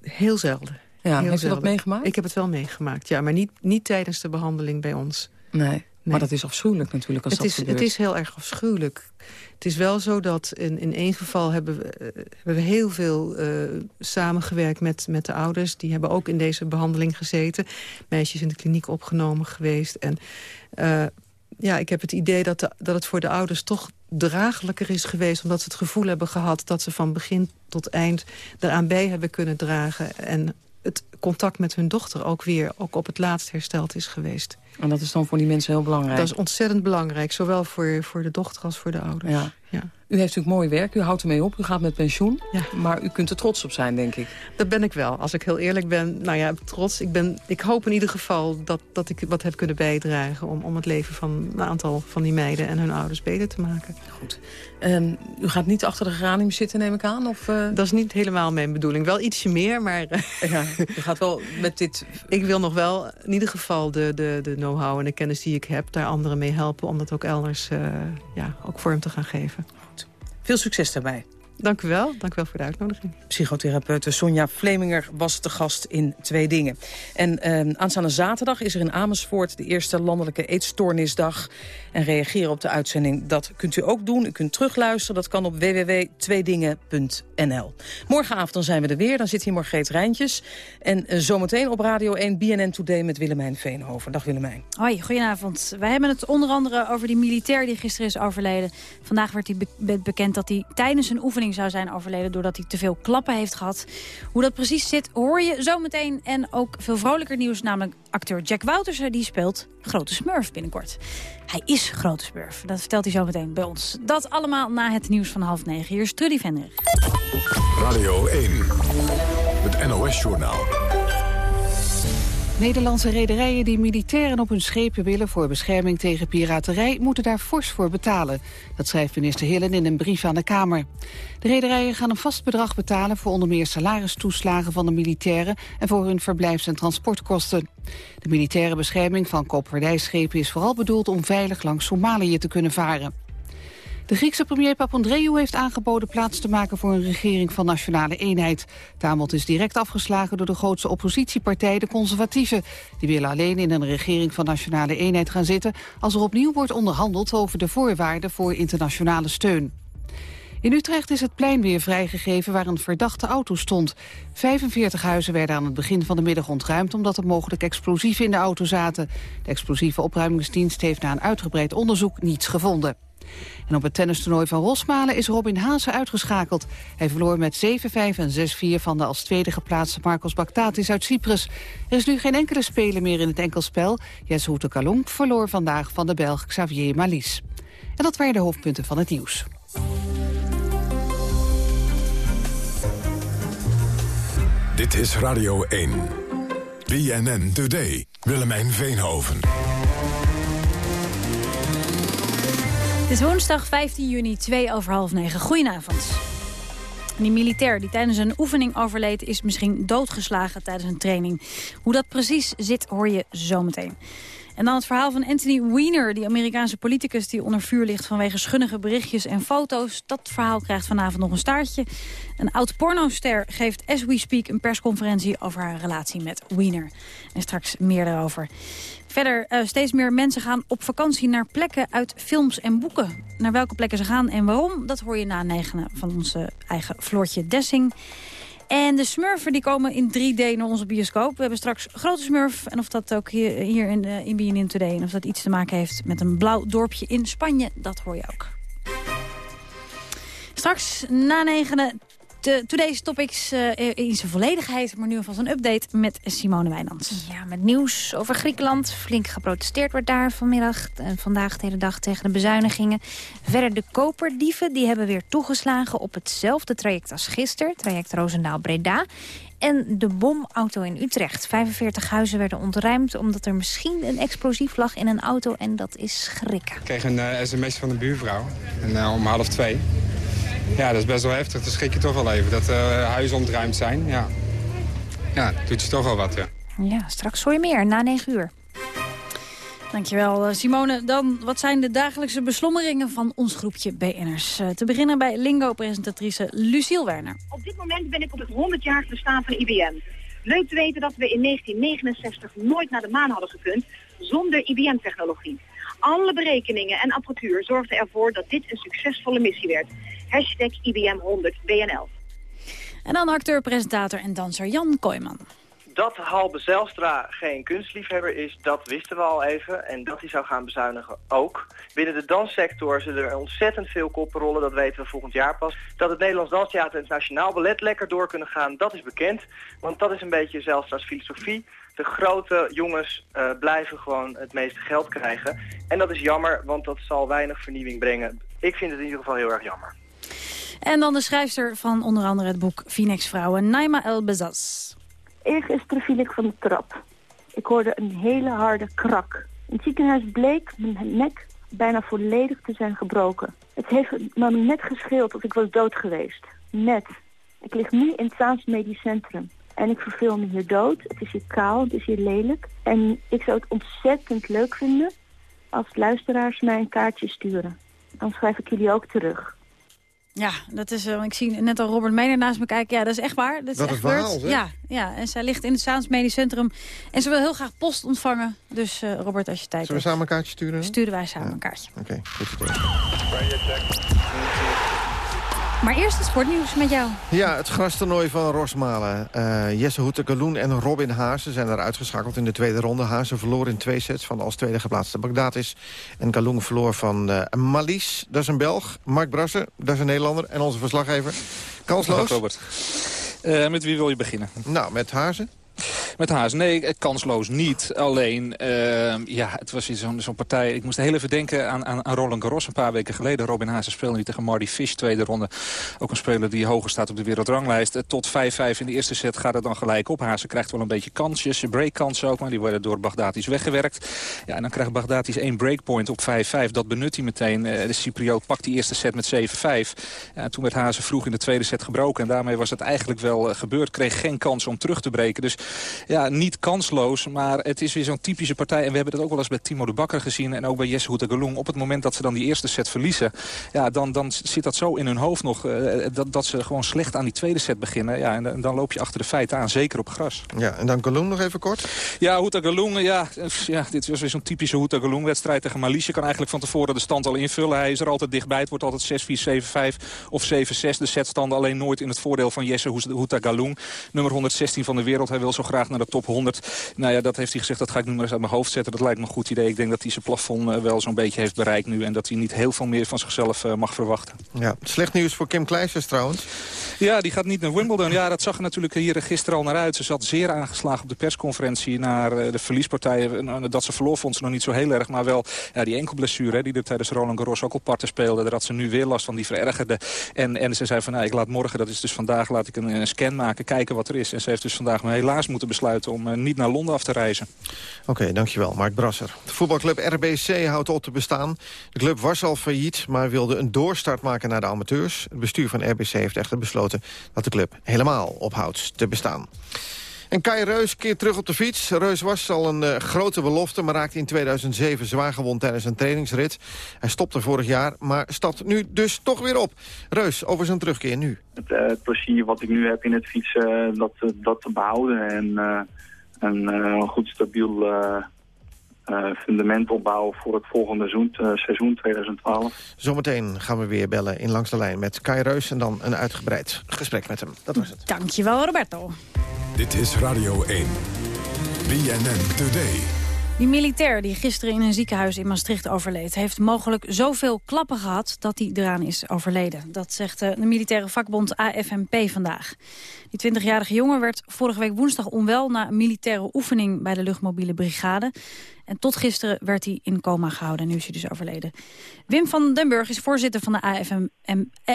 Heel zelden. Ja, heeft u dat meegemaakt? Ik heb het wel meegemaakt, ja. Maar niet, niet tijdens de behandeling bij ons. Nee, nee. maar dat is afschuwelijk natuurlijk als het dat is, gebeurt. Het is heel erg afschuwelijk. Het is wel zo dat in, in één geval hebben we, uh, hebben we heel veel uh, samengewerkt met, met de ouders. Die hebben ook in deze behandeling gezeten. Meisjes in de kliniek opgenomen geweest. En uh, ja, ik heb het idee dat, de, dat het voor de ouders toch draaglijker is geweest... omdat ze het gevoel hebben gehad dat ze van begin tot eind eraan bij hebben kunnen dragen... en het contact met hun dochter ook weer ook op het laatst hersteld is geweest. En dat is dan voor die mensen heel belangrijk? Dat is ontzettend belangrijk, zowel voor, voor de dochter als voor de ouders. Ja. ja. U heeft natuurlijk mooi werk, u houdt ermee op, u gaat met pensioen. Ja. Maar u kunt er trots op zijn, denk ik. Dat ben ik wel, als ik heel eerlijk ben. Nou ja, trots. Ik, ben, ik hoop in ieder geval dat, dat ik wat heb kunnen bijdragen... Om, om het leven van een aantal van die meiden en hun ouders beter te maken. Goed. Um, u gaat niet achter de geranium zitten, neem ik aan? Of, uh... Dat is niet helemaal mijn bedoeling. Wel ietsje meer, maar... ja, u gaat wel met dit... Ik wil nog wel in ieder geval de, de, de know-how en de kennis die ik heb... daar anderen mee helpen om dat ook elders uh, ja, ook vorm te gaan geven. Veel succes daarbij. Dank u wel. Dank u wel voor de uitnodiging. Psychotherapeute Sonja Vleminger was de gast in Twee Dingen. En eh, aanstaande zaterdag is er in Amersfoort de eerste landelijke eetstoornisdag. En reageren op de uitzending, dat kunt u ook doen. U kunt terugluisteren, dat kan op www.tweedingen.nl. Morgenavond dan zijn we er weer, dan zit hier Margreet Rijntjes. En uh, zometeen op Radio 1 BNN Today met Willemijn Veenhoven. Dag Willemijn. Hoi, goedenavond. Wij hebben het onder andere over die militair die gisteren is overleden. Vandaag werd hij be bekend dat hij tijdens een oefening zou zijn overleden... doordat hij te veel klappen heeft gehad. Hoe dat precies zit, hoor je zometeen. En ook veel vrolijker nieuws, namelijk acteur Jack Woutersen... die speelt Grote Smurf binnenkort. Hij is Grote Smurf, dat vertelt hij zometeen bij ons. Dat allemaal na het nieuws van half negen. Hier is Trudy. Radio 1, het NOS-journaal. Nederlandse rederijen die militairen op hun schepen willen voor bescherming tegen piraterij moeten daar fors voor betalen. Dat schrijft minister Hillen in een brief aan de Kamer. De rederijen gaan een vast bedrag betalen voor onder meer salaristoeslagen van de militairen en voor hun verblijfs- en transportkosten. De militaire bescherming van koopvaardijschepen is vooral bedoeld om veilig langs Somalië te kunnen varen. De Griekse premier Papandreou heeft aangeboden plaats te maken voor een regering van nationale eenheid. Het is direct afgeslagen door de grootste oppositiepartij, de conservatieven. Die willen alleen in een regering van nationale eenheid gaan zitten als er opnieuw wordt onderhandeld over de voorwaarden voor internationale steun. In Utrecht is het plein weer vrijgegeven waar een verdachte auto stond. 45 huizen werden aan het begin van de middag ontruimd... omdat er mogelijk explosieven in de auto zaten. De explosieve opruimingsdienst heeft na een uitgebreid onderzoek niets gevonden. En op het tennistoernooi van Rosmalen is Robin Haase uitgeschakeld. Hij verloor met 7-5 en 6-4 van de als tweede geplaatste Marcos Baktatis uit Cyprus. Er is nu geen enkele speler meer in het enkelspel. Jesse Hoete Kalonk verloor vandaag van de Belg Xavier Malis. En dat waren de hoofdpunten van het nieuws. Dit is Radio 1. BNN Today. Willemijn Veenhoven. Het is woensdag 15 juni, 2 over half 9. Goedenavond. Die militair die tijdens een oefening overleed... is misschien doodgeslagen tijdens een training. Hoe dat precies zit, hoor je zometeen. En dan het verhaal van Anthony Weiner, die Amerikaanse politicus... die onder vuur ligt vanwege schunnige berichtjes en foto's. Dat verhaal krijgt vanavond nog een staartje. Een oud-pornoster geeft as we speak een persconferentie... over haar relatie met Weiner. En straks meer daarover. Verder, uh, steeds meer mensen gaan op vakantie naar plekken uit films en boeken. Naar welke plekken ze gaan en waarom, dat hoor je na negenen van onze eigen Floortje Dessing. En de smurfen die komen in 3D naar onze bioscoop. We hebben straks Grote Smurf. En of dat ook hier, hier in, uh, in BNN Today... en of dat iets te maken heeft met een blauw dorpje in Spanje... dat hoor je ook. Straks na negenen de Today's Topics uh, in zijn volledigheid, maar nu alvast een update met Simone Wijnands. Ja, met nieuws over Griekenland. Flink geprotesteerd wordt daar vanmiddag en vandaag de hele dag tegen de bezuinigingen. Verder de koperdieven, die hebben weer toegeslagen op hetzelfde traject als gisteren. Traject Roosendaal-Breda. En de bomauto in Utrecht. 45 huizen werden ontruimd omdat er misschien een explosief lag in een auto. En dat is schrikken. Ik kreeg een uh, sms van de buurvrouw en, uh, om half twee. Ja, dat is best wel heftig. Dan schrik je toch wel even dat uh, huizen ontruimd zijn. Ja, ja doet je toch wel wat, ja. Ja, straks hoor je meer, na 9 uur. Dankjewel, eh, Simone. Dan, wat zijn de dagelijkse beslommeringen van ons groepje BN'ers? Uh, te beginnen bij Lingo-presentatrice Luciel Werner. Op dit moment ben ik op het 100-jarig bestaan van IBM. Leuk te weten dat we in 1969 nooit naar de maan hadden gekund zonder IBM-technologie. Alle berekeningen en apparatuur zorgden ervoor dat dit een succesvolle missie werd. Hashtag IBM100 BNL. En dan acteur, presentator en danser Jan Kooijman. dat Halbe Zijlstra geen kunstliefhebber is, dat wisten we al even. En dat hij zou gaan bezuinigen ook. Binnen de danssector zullen er ontzettend veel koppen rollen, dat weten we volgend jaar pas. Dat het Nederlands Danstheater en het Nationaal Ballet lekker door kunnen gaan, dat is bekend. Want dat is een beetje Zijlstra's filosofie. De grote jongens uh, blijven gewoon het meeste geld krijgen. En dat is jammer, want dat zal weinig vernieuwing brengen. Ik vind het in ieder geval heel erg jammer. En dan de schrijfster van onder andere het boek Phoenix Vrouwen, Naima El Bezas. Eergisteren viel ik van de trap. Ik hoorde een hele harde krak. In het ziekenhuis bleek mijn nek bijna volledig te zijn gebroken. Het heeft me net gescheeld of ik was dood geweest. Net. Ik lig nu in het Zaans Medisch Centrum. En ik verveel me hier dood. Het is hier kaal, het is hier lelijk. En ik zou het ontzettend leuk vinden als luisteraars mij een kaartje sturen. Dan schrijf ik jullie ook terug. Ja, dat is, uh, ik zie net al Robert Meijer naast me kijken. Ja, dat is echt waar. Dat is dat echt verhaal, Ja, ja, en zij ligt in het Saans Medisch Centrum. En ze wil heel graag post ontvangen. Dus uh, Robert, als je tijd Zullen we samen een kaartje sturen? Sturen wij samen een kaartje. Oké, okay, goed idee. Maar eerst het sportnieuws met jou. Ja, het grastoernooi van Rosmalen. Uh, Jesse Hoete-Galoen en Robin Haase zijn er uitgeschakeld in de tweede ronde. Haase verloor in twee sets van de als tweede geplaatste Bagdatis. En Galoen verloor van uh, Malies, dat is een Belg. Mark Brasser, dat is een Nederlander. En onze verslaggever. Kansloos? Dag Robert. Uh, met wie wil je beginnen? Nou, met Haase. Met Haas, nee, kansloos niet. Alleen, uh, ja, het was zo'n zo partij. Ik moest heel even denken aan, aan, Roland Garros een paar weken geleden. Robin Haase speelde niet tegen Marty Fish, tweede ronde. Ook een speler die hoger staat op de wereldranglijst. Eh, tot 5-5 in de eerste set gaat het dan gelijk op. Haase krijgt wel een beetje kansjes, breakkansen ook, maar die worden door Bagdatis weggewerkt. Ja, en dan krijgt Bagdatis één breakpoint op 5-5. Dat benut hij meteen. Uh, de Cypriot pakt die eerste set met 7-5. Ja, toen werd Haase vroeg in de tweede set gebroken. En daarmee was het eigenlijk wel gebeurd. Kreeg geen kans om terug te breken. Dus ja, niet kansloos, maar het is weer zo'n typische partij. En we hebben dat ook wel eens bij Timo de Bakker gezien... en ook bij Jesse Hoetegeloen. Op het moment dat ze dan die eerste set verliezen... Ja, dan, dan zit dat zo in hun hoofd nog... Uh, dat, dat ze gewoon slecht aan die tweede set beginnen. Ja, en, en, dan loop je achter de feiten aan, zeker op gras. Ja, en dan Galoen nog even kort? Ja, Hoetegeloen, ja, ja, dit was weer zo'n typische Hoetegeloen-wedstrijd tegen Malice. Je kan eigenlijk van tevoren de stand al invullen. Hij is er altijd dichtbij. Het wordt altijd 6-4, 7-5 of 7-6. De setstanden alleen nooit in het voordeel van Jesse Hoetegeloen. Nummer 116 van de wereld. Hij wil zo graag naar de top 100. Nou ja, dat heeft hij gezegd, dat ga ik nu maar eens uit mijn hoofd zetten. Dat lijkt me een goed idee. Ik denk dat hij zijn plafond uh, wel zo'n beetje heeft bereikt nu. En dat hij niet heel veel meer van zichzelf uh, mag verwachten. Ja, slecht nieuws voor Kim Kleijsers trouwens. Ja, die gaat niet naar Wimbledon. Ja, dat zag er natuurlijk hier gisteren al naar uit. Ze zat zeer aangeslagen op de persconferentie naar uh, de verliespartijen. Dat ze verloor vond ze nog niet zo heel erg. Maar wel ja, die enkelblessure hè, die er tijdens Roland Garros ook al parten speelde. Daar had ze nu weer last van, die verergerde. En, en ze zei van, nou, ik laat morgen, dat is dus vandaag, laat ik een, een scan maken, kijken wat er is. En ze heeft dus vandaag maar helaas moeten besluiten om uh, niet naar Londen af te reizen. Oké, dankjewel, Mark Brasser. De voetbalclub RBC houdt op te bestaan. De club was al failliet, maar wilde een doorstart maken naar de amateurs. Het bestuur van RBC heeft echter besloten dat de club helemaal ophoudt te bestaan. En Kai Reus keert terug op de fiets. Reus was al een uh, grote belofte, maar raakte in 2007 zwaar gewond tijdens een trainingsrit. Hij stopte vorig jaar, maar stapt nu dus toch weer op. Reus, over zijn terugkeer nu. Het, het plezier wat ik nu heb in het fietsen, uh, dat, dat te behouden. En een, een goed stabiel fundament opbouwen voor het volgende seizoen, seizoen 2012. Zometeen gaan we weer bellen in Langs de Lijn met Kai Reus... en dan een uitgebreid gesprek met hem. Dat was het. Dankjewel, Roberto. Dit is Radio 1. BNN Today. Die militair die gisteren in een ziekenhuis in Maastricht overleed... heeft mogelijk zoveel klappen gehad dat hij eraan is overleden. Dat zegt de militaire vakbond AFNP vandaag. Die 20-jarige jongen werd vorige week woensdag onwel... na een militaire oefening bij de luchtmobiele brigade. En tot gisteren werd hij in coma gehouden. Nu is hij dus overleden. Wim van den Burg is voorzitter van de AFM,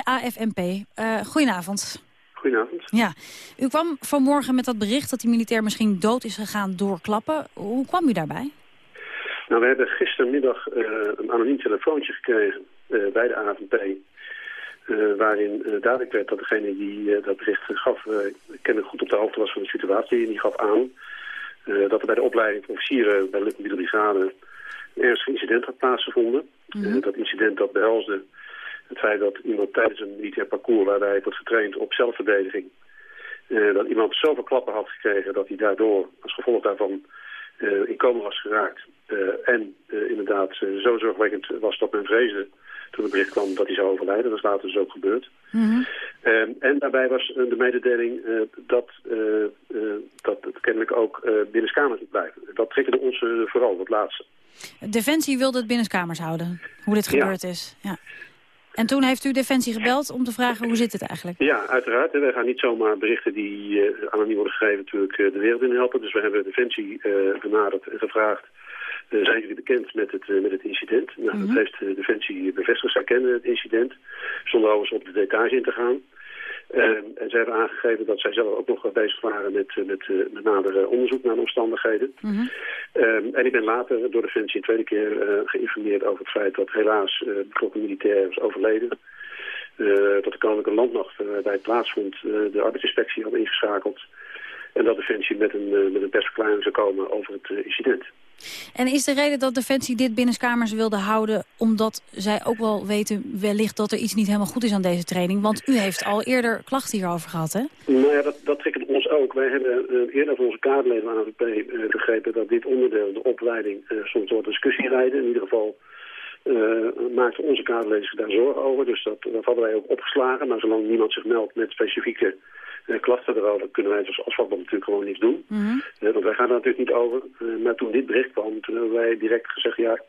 AFNP. Uh, goedenavond. Goedenavond. Ja, u kwam vanmorgen met dat bericht dat die militair misschien dood is gegaan door klappen. Hoe kwam u daarbij? Nou, we hebben gistermiddag uh, een anoniem telefoontje gekregen uh, bij de AFNP. Uh, waarin duidelijk werd dat degene die dat bericht gaf, kennelijk goed op de hoogte was van de situatie. En die gaf aan dat er bij de opleiding van officieren bij de Brigade een ernstig incident had plaatsgevonden. Mm -hmm. dat incident dat behelsde het feit dat iemand tijdens een militair parcours waarbij wordt getraind op zelfverdediging, uh, dat iemand zoveel klappen had gekregen dat hij daardoor als gevolg daarvan uh, in coma was geraakt. en inderdaad zo zorgwekkend was dat men vreesde toen het bericht kwam dat hij zou overlijden. Dat is later dus ook gebeurd. Mhm. Ehm, en daarbij was de mededeling dat, dat het kennelijk ook binnenkamers moet blijven. Dat triggerde ons vooral, dat laatste. Defensie wilde het binnenskamers houden, hoe dit gebeurd is. Ja. En toen heeft u Defensie gebeld om te vragen hoe zit het eigenlijk? Ja, uiteraard. Wij gaan niet zomaar berichten die uh, anoniem worden gegeven natuurlijk de wereld in helpen. Dus we hebben Defensie uh, benaderd en gevraagd zijn jullie bekend met het, met het incident? Nou, Dat heeft Defensie bevestigd. Zij kennen het incident, zonder overigens op de details in te gaan. Ehm, en ze hebben aangegeven dat zij zelf ook nog bezig waren met, eh, met, uh, met nader onderzoek naar de omstandigheden. Mhm. Ehm, en ik ben later door Defensie een tweede keer geïnformeerd over het feit dat helaas betrokken militair is overleden. dat de Koninklijke Landmacht bij het plaatsvond de arbeidsinspectie had ingeschakeld. En dat Defensie met een, met een persverklaring zou komen over het incident. En is de reden dat Defensie dit binnenskamers wilde houden... omdat zij ook wel weten wellicht dat er iets niet helemaal goed is aan deze training? Want u heeft al eerder klachten hierover gehad, hè? Nou ja, dat, dat ons ook. Wij hebben uh, eerder van onze kaderleden van AVP uh, begrepen... dat dit onderdeel, de opleiding, uh, soms door discussie rijden. In ieder geval maakten onze kaderleden zich daar zorgen over. Dus dat, dat hadden wij ook opgeslagen. Maar zolang niemand zich meldt met specifieke uh, klachten erover kunnen wij als vakbond natuurlijk gewoon niets doen. Mhm. want wij gaan er natuurlijk niet over. maar toen dit bericht kwam, toen hebben wij direct gezegd... ja,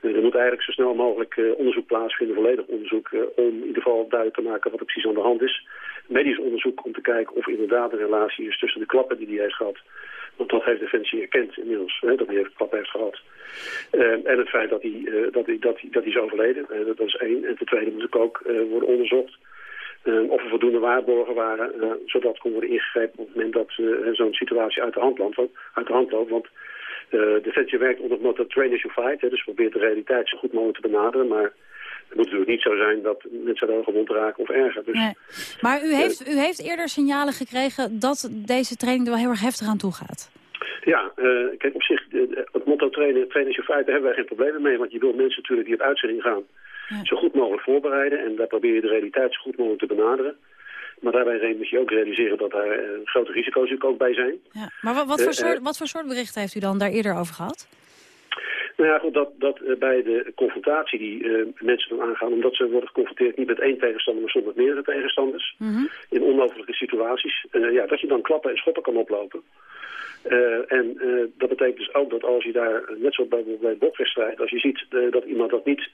er moet eigenlijk zo snel mogelijk onderzoek plaatsvinden, volledig onderzoek... om in ieder geval duidelijk te maken wat er precies aan de hand is. Medisch onderzoek om te kijken of inderdaad een relatie is tussen de klappen die hij heeft gehad... Want dat heeft Defensie erkend inmiddels, hè, dat hij een klap heeft gehad. en het feit dat hij, dat hij, dat hij, dat hij is overleden, dat is één. En ten tweede moet ook worden onderzocht of er voldoende waarborgen waren, uh, zodat kon worden ingegrepen op het moment dat uh, zo'n situatie uit de hand loopt. Want, uit de hand loopt, want Defensie werkt onder het motto train as you fight, hè, dus probeert de realiteit zo goed mogelijk te benaderen, maar het moet natuurlijk niet zo zijn dat mensen daar gewond raken of erger. Dus, nee. Maar u heeft, u heeft eerder signalen gekregen dat deze training er wel heel erg heftig aan toe gaat. Ja, kijk op zich, het motto trainen, train as you fight, daar hebben wij geen problemen mee, want je wil mensen natuurlijk die op uitzending gaan zo goed mogelijk voorbereiden. En daar probeer je de realiteit zo goed mogelijk te benaderen. Maar daarbij moet je ook realiseren dat daar uh, grote risico's natuurlijk ook bij zijn. Ja. Maar wat, wat, voor soort, wat voor soort berichten heeft u dan daar eerder over gehad? Nou ja, goed, dat, dat uh, bij de confrontatie die uh, mensen dan aangaan... omdat ze worden geconfronteerd niet met één tegenstander... maar soms met meerdere tegenstanders... Mm -hmm. in onmogelijke situaties... ja, dat je dan klappen en schoppen kan oplopen. En dat betekent dus ook dat als je daar, net zoals bij, bij bokwedstrijd, als je ziet dat iemand dat niet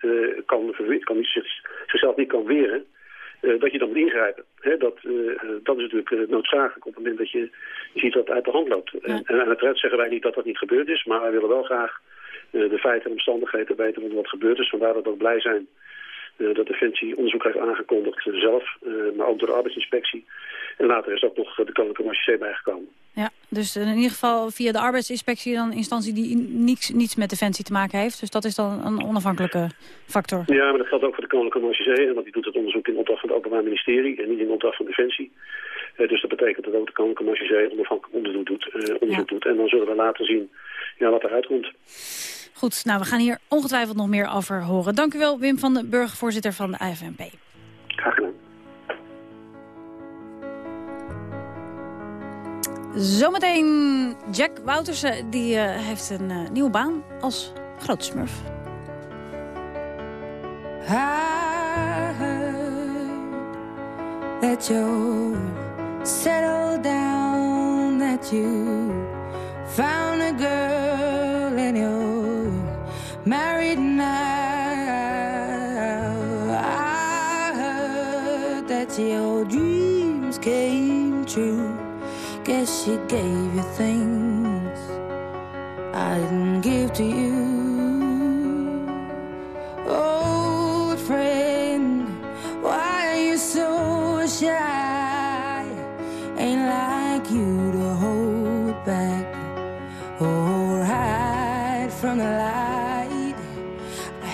kan, kan niet, zichzelf niet kan weren, dat je dan moet ingrijpen. Hè, dat, dat is natuurlijk noodzakelijk op het moment dat je, je ziet dat het uit de hand loopt. Ja. En, en uiteraard zeggen wij niet dat dat niet gebeurd is, maar wij willen wel graag de feiten en omstandigheden weten van wat gebeurd is. Vandaar dat we ook blij zijn dat Defensie onderzoek heeft aangekondigd zelf, maar ook door de arbeidsinspectie. En later is ook nog de Koninklijke Marché bijgekomen. Ja, dus in ieder geval via de arbeidsinspectie dan een instantie die niets, niets met Defensie te maken heeft. Dus dat is dan een onafhankelijke factor. Ja, maar dat geldt ook voor de Koninklijke Marché. En dat die doet het onderzoek in opdracht van het Openbaar Ministerie en niet in opdracht van Defensie. Uh, dus dat betekent dat ook de Koninklijke Marché onafhankelijk onderzoek doet, uh, onderzoek Ja. doet. En dan zullen we later zien ja, wat eruit komt. Goed, nou we gaan hier ongetwijfeld nog meer over horen. Dank u wel Wim van den Burg, voorzitter van de AFNP. Graag gedaan. Zometeen Jack Woutersen, die uh, heeft een uh, nieuwe baan als grote smurf. I heard that you settled down, that you found a girl and you're married now. I heard that your dreams came true. Guess she gave you things I didn't give to you.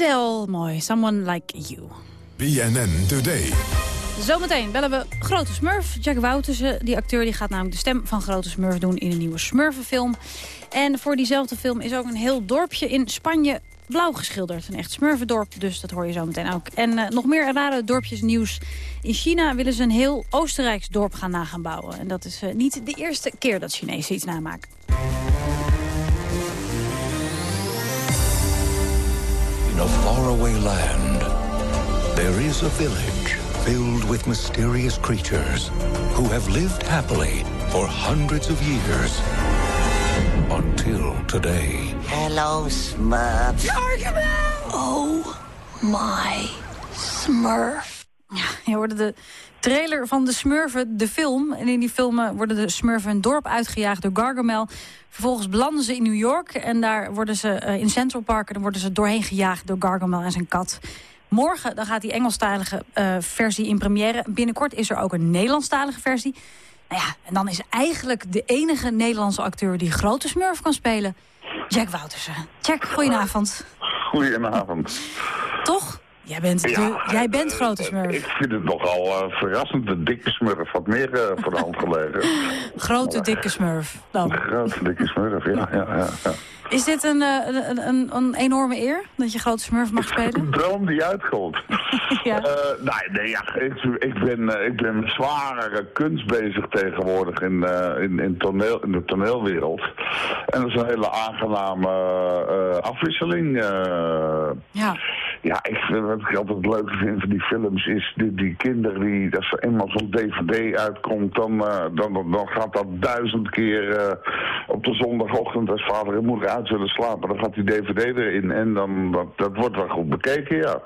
Adele, mooi. Someone like you. BNN Today. Zometeen bellen we Grote Smurf. Jack Woutersen, die acteur, die gaat namelijk de stem van Grote Smurf doen... in een nieuwe Smurfenfilm. En voor diezelfde film is ook een heel dorpje in Spanje blauw geschilderd. Een echt smurfendorp, dus dat hoor je zo meteen ook. En eh, nog meer rare dorpjesnieuws. In China willen ze een heel Oostenrijks dorp gaan na gaan bouwen. En dat is eh, niet de eerste keer dat Chinezen iets namaken. A faraway land, there is a village filled with mysterious creatures who have lived happily for hundreds of years. Until today. Hello, Smurf. Gargamel! Oh my Smurf. Ja, je hoorde de trailer van de Smurfen, de film. En in die film eh, worden de Smurfen een dorp uitgejaagd door Gargamel. Vervolgens belanden ze in New York. En daar worden ze eh, in Central Park en dan worden ze doorheen gejaagd door Gargamel en zijn kat. Morgen dan gaat die Engelstalige eh, versie in première. Binnenkort is er ook een Nederlandstalige versie. Nou ja, en dan is eigenlijk de enige Nederlandse acteur die grote Smurf kan spelen... Jack Woutersen. Jack, goedenavond. Goedenavond. Toch? Jij bent, de, jij bent grote Smurf. Ik vind het nogal eh, verrassend. De dikke smurf had meer eh, voor de hand gelegen. Grote, dikke Smurf dan. Grote, dikke smurf, ja. ja, ja, ja. Is dit een, eh, een, een, een enorme eer dat je grote Smurf mag spelen? Een droom die uitkomt. ja. Uh, nee, nee ja, ik, ik, ben, uh, ik ben met zware kunst bezig tegenwoordig in, uh, in, in, toneel, in de toneelwereld. En dat is een hele aangename afwisseling. ja. Ja, ik, wat ik altijd leuk vind van die films is die, die kinderen die, als er eenmaal zo'n dvd uitkomt, dan, eh, dan, dan, dan gaat dat duizend keer eh, op de zondagochtend als vader en moeder uit willen slapen, dan gaat die dvd erin en dan, dat, dat wordt wel goed bekeken, ja.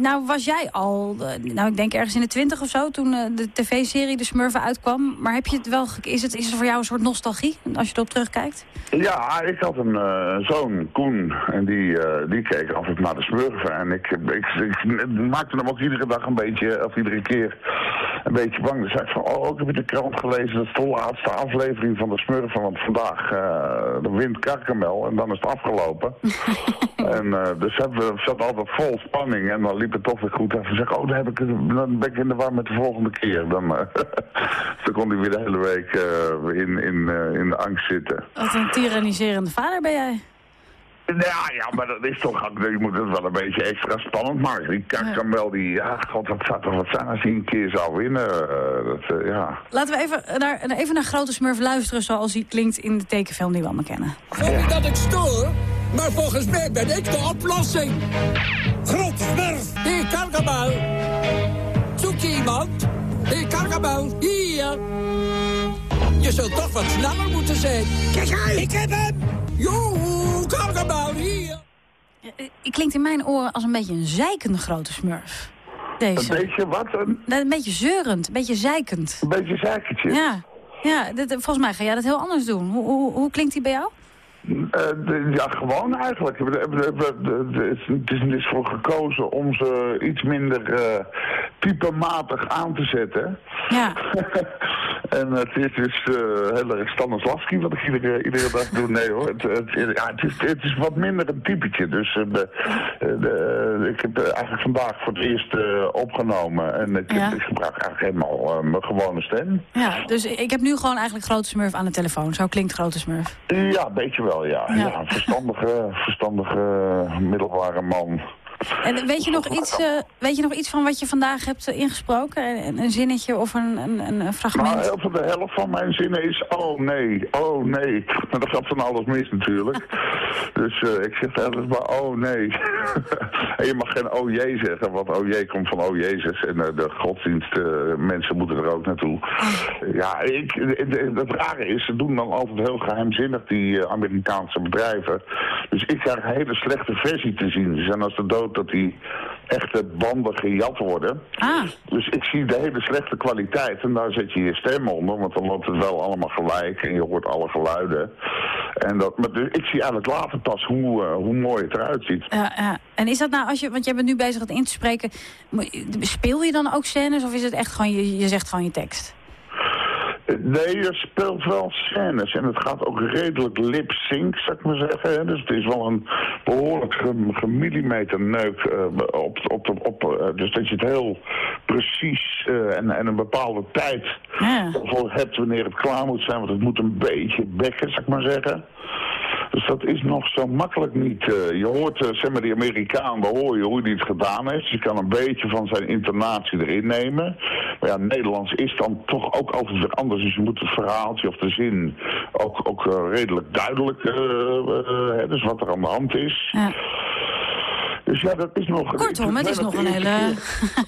Nou was jij al, eh, nou ik denk ergens in de twintig of zo... toen de tv-serie De Smurfen uitkwam. Maar heb je het wel, is het, is het voor jou een soort nostalgie als je erop terugkijkt? Ja, ik had een zoon, Koen, en die, die keek altijd naar de Smurfen. En ik, ik, ik maakte hem ook iedere dag een beetje, of iedere keer, een beetje bang. Dan zei ik van, oh, ik heb in de krant gelezen, dat is de laatste aflevering van de Smurfen. Want vandaag uh, de wint Karkamel en dan is het afgelopen. en uh, dus we zat altijd vol spanning en dan liep het toch weer goed. En zeg ik, oh, dan, heb ik, dan ben ik in de war met de volgende keer. Dan, uh, dan kon hij weer de hele week in, in, in de angst zitten. Wat een tyranniserende vader ben jij. Ja, ja, maar dat is toch, je moet het wel een beetje extra spannend maken. Die Karkamel, die, ja, god, dat zou toch wat zijn als hij een keer zou winnen. Uh, dat, uh, ja. Laten we even naar, even naar Grote Smurf luisteren zoals hij klinkt in de tekenfilm die we allemaal kennen. Sorry dat ik stoor, maar volgens mij ben ik de oplossing. Grote Smurf, hier Karkamel. Zoek je iemand? Hier Karkamel, hier. Je zult toch wat sneller moeten zijn. Kijk uit! Ik heb hem! Joe, Karkamel, hier. Ik klinkt in mijn oren als een beetje een zeikende grote smurf. Deze. Een beetje wat? Een, een beetje zeurend, een beetje zeikend. Een beetje zeikertje? Ja, ja dit, volgens mij ga jij dat heel anders doen. Hoe, hoe, hoe klinkt die bij jou? Uh, de, ja, gewoon eigenlijk. Het is, is voor gekozen om ze iets minder uh, typematig aan te zetten. Ja. en het is dus uh, heel erg Stanislavski wat ik iedere, iedere dag doe. Nee hoor, het, het, ja, het, is, het is wat minder een typetje. Dus de, de, ik heb eigenlijk vandaag voor het eerst opgenomen. En ik, ja. ik gebruik eigenlijk helemaal mijn gewone stem. Ja, dus ik heb nu gewoon eigenlijk Grote Smurf aan de telefoon. Zo klinkt Grote Smurf. Ja, beetje wel. Ja, ja. ja, een verstandige, verstandige middelbare man. En weet je, nog iets, uh, weet je nog iets van wat je vandaag hebt uh, ingesproken? Een, een, zinnetje of een, een, een fragment? Nou, de helft van mijn zinnen is oh nee, oh nee. Maar dat gaat van alles mis natuurlijk. dus uh, ik zeg altijd maar oh nee. en je mag geen oh jee zeggen, want oh jee komt van oh jezus. En de godsdienst, mensen moeten er ook naartoe. ja, ik, het rare is, ze doen dan altijd heel geheimzinnig, die Amerikaanse bedrijven. Dus ik krijg een hele slechte versie te zien. Ze zijn als de dood dat die echte banden gejat worden. Ah. Dus ik zie de hele slechte kwaliteit en daar zet je je stem onder, want dan loopt het wel allemaal gelijk en je hoort alle geluiden. En dat, maar dus, ik zie eigenlijk later pas hoe, uh, hoe mooi het eruit ziet. Ja, ja. En is dat nou, als je, want jij bent nu bezig het in te spreken, speel je dan ook scènes of is het echt gewoon, je, je zegt gewoon je tekst? Nee, je speelt wel scènes en het gaat ook redelijk lip-sync, zou ik maar zeggen. Dus het is wel een behoorlijk gemillimeter neuk uh, op, op, op, uh, dus dat je het heel precies uh, en, en een bepaalde tijd ja. voor hebt wanneer het klaar moet zijn. Want het moet een beetje bekken, zou ik maar zeggen. Dus dat is nog zo makkelijk niet. Uh, je hoort, uh, zeg maar, die Amerikaan, dan hoor je hoe hij het gedaan heeft. Je kan een beetje van zijn intonatie erin nemen. Maar ja, Nederlands is dan toch ook altijd weer anders. Dus je moet het verhaaltje of de zin ook, ook uh, redelijk duidelijk, hè, dus wat er aan de hand is. Dus ja, dat is nog... Kortom, het is nog een hele... Keer,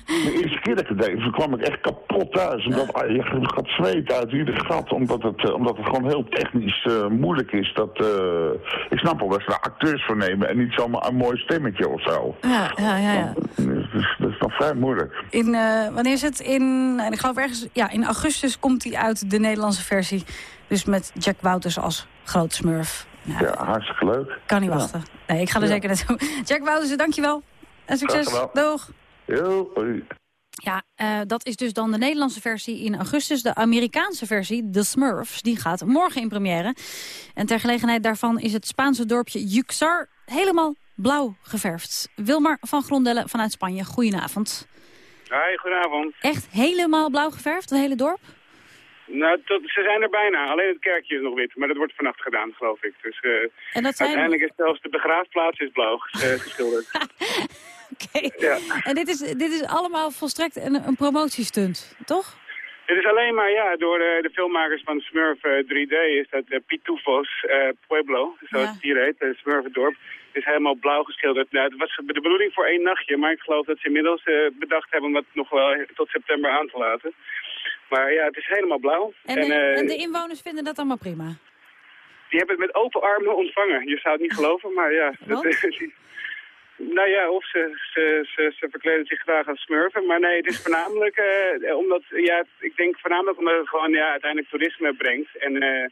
de eerste keer dat ik het deed, kwam ik echt kapot thuis. Omdat ja. je gaat zweet uit ieder gat, omdat het, omdat het gewoon heel technisch uh, moeilijk is. Dat, uh, ik snap wel dat ze daar acteurs voor nemen en niet zomaar een mooi stemmetje of zo. Ja, ja, ja. ja. Dus, dus, dat is nog vrij moeilijk. In, uh, wanneer is het? In, ik geloof ergens, ja, in augustus komt hij uit, de Nederlandse versie. Dus met Jack Wouters als groot smurf. Nou, ja, hartstikke leuk. Kan niet ja. wachten. Nee, ik ga er ja. zeker naartoe. Jack Wouters, dankjewel. En succes. Doeg. Yo, ja, uh, dat is dus dan de Nederlandse versie in augustus. De Amerikaanse versie, The Smurfs, die gaat morgen in première. En ter gelegenheid daarvan is het Spaanse dorpje Yuxar helemaal blauw geverfd. Wilmar van Grondellen vanuit Spanje, goedenavond. Hoi, goedenavond. Echt helemaal blauw geverfd, het hele dorp? Nou, tot, ze zijn er bijna. Alleen het kerkje is nog wit. Maar dat wordt vannacht gedaan, geloof ik. Dus uh, en dat zijn... uiteindelijk is zelfs de begraafplaats is blauw uh, geschilderd. Oké. Okay. Ja. En dit is, dit is allemaal volstrekt een, een promotiestunt, toch? Het is alleen maar, ja, door de, de filmmakers van Smurf uh, 3D is dat uh, Pitufos Pueblo, zoals ja. het hier heet, uh, Smurfendorp. Is helemaal blauw geschilderd. Nou, het was de bedoeling voor één nachtje, maar ik geloof dat ze inmiddels eh, bedacht hebben om dat nog wel tot september aan te laten. Maar ja, het is helemaal blauw. En, eh, en de inwoners vinden dat allemaal prima? Die hebben het met open armen ontvangen. Je zou het niet geloven, maar ja. Dat, nou ja, of ze, ze, ze, ze, verkleden zich graag als smurfen. Maar nee, het is voornamelijk uh, omdat, ja, ik denk voornamelijk omdat het gewoon ja, uiteindelijk toerisme brengt. En uh,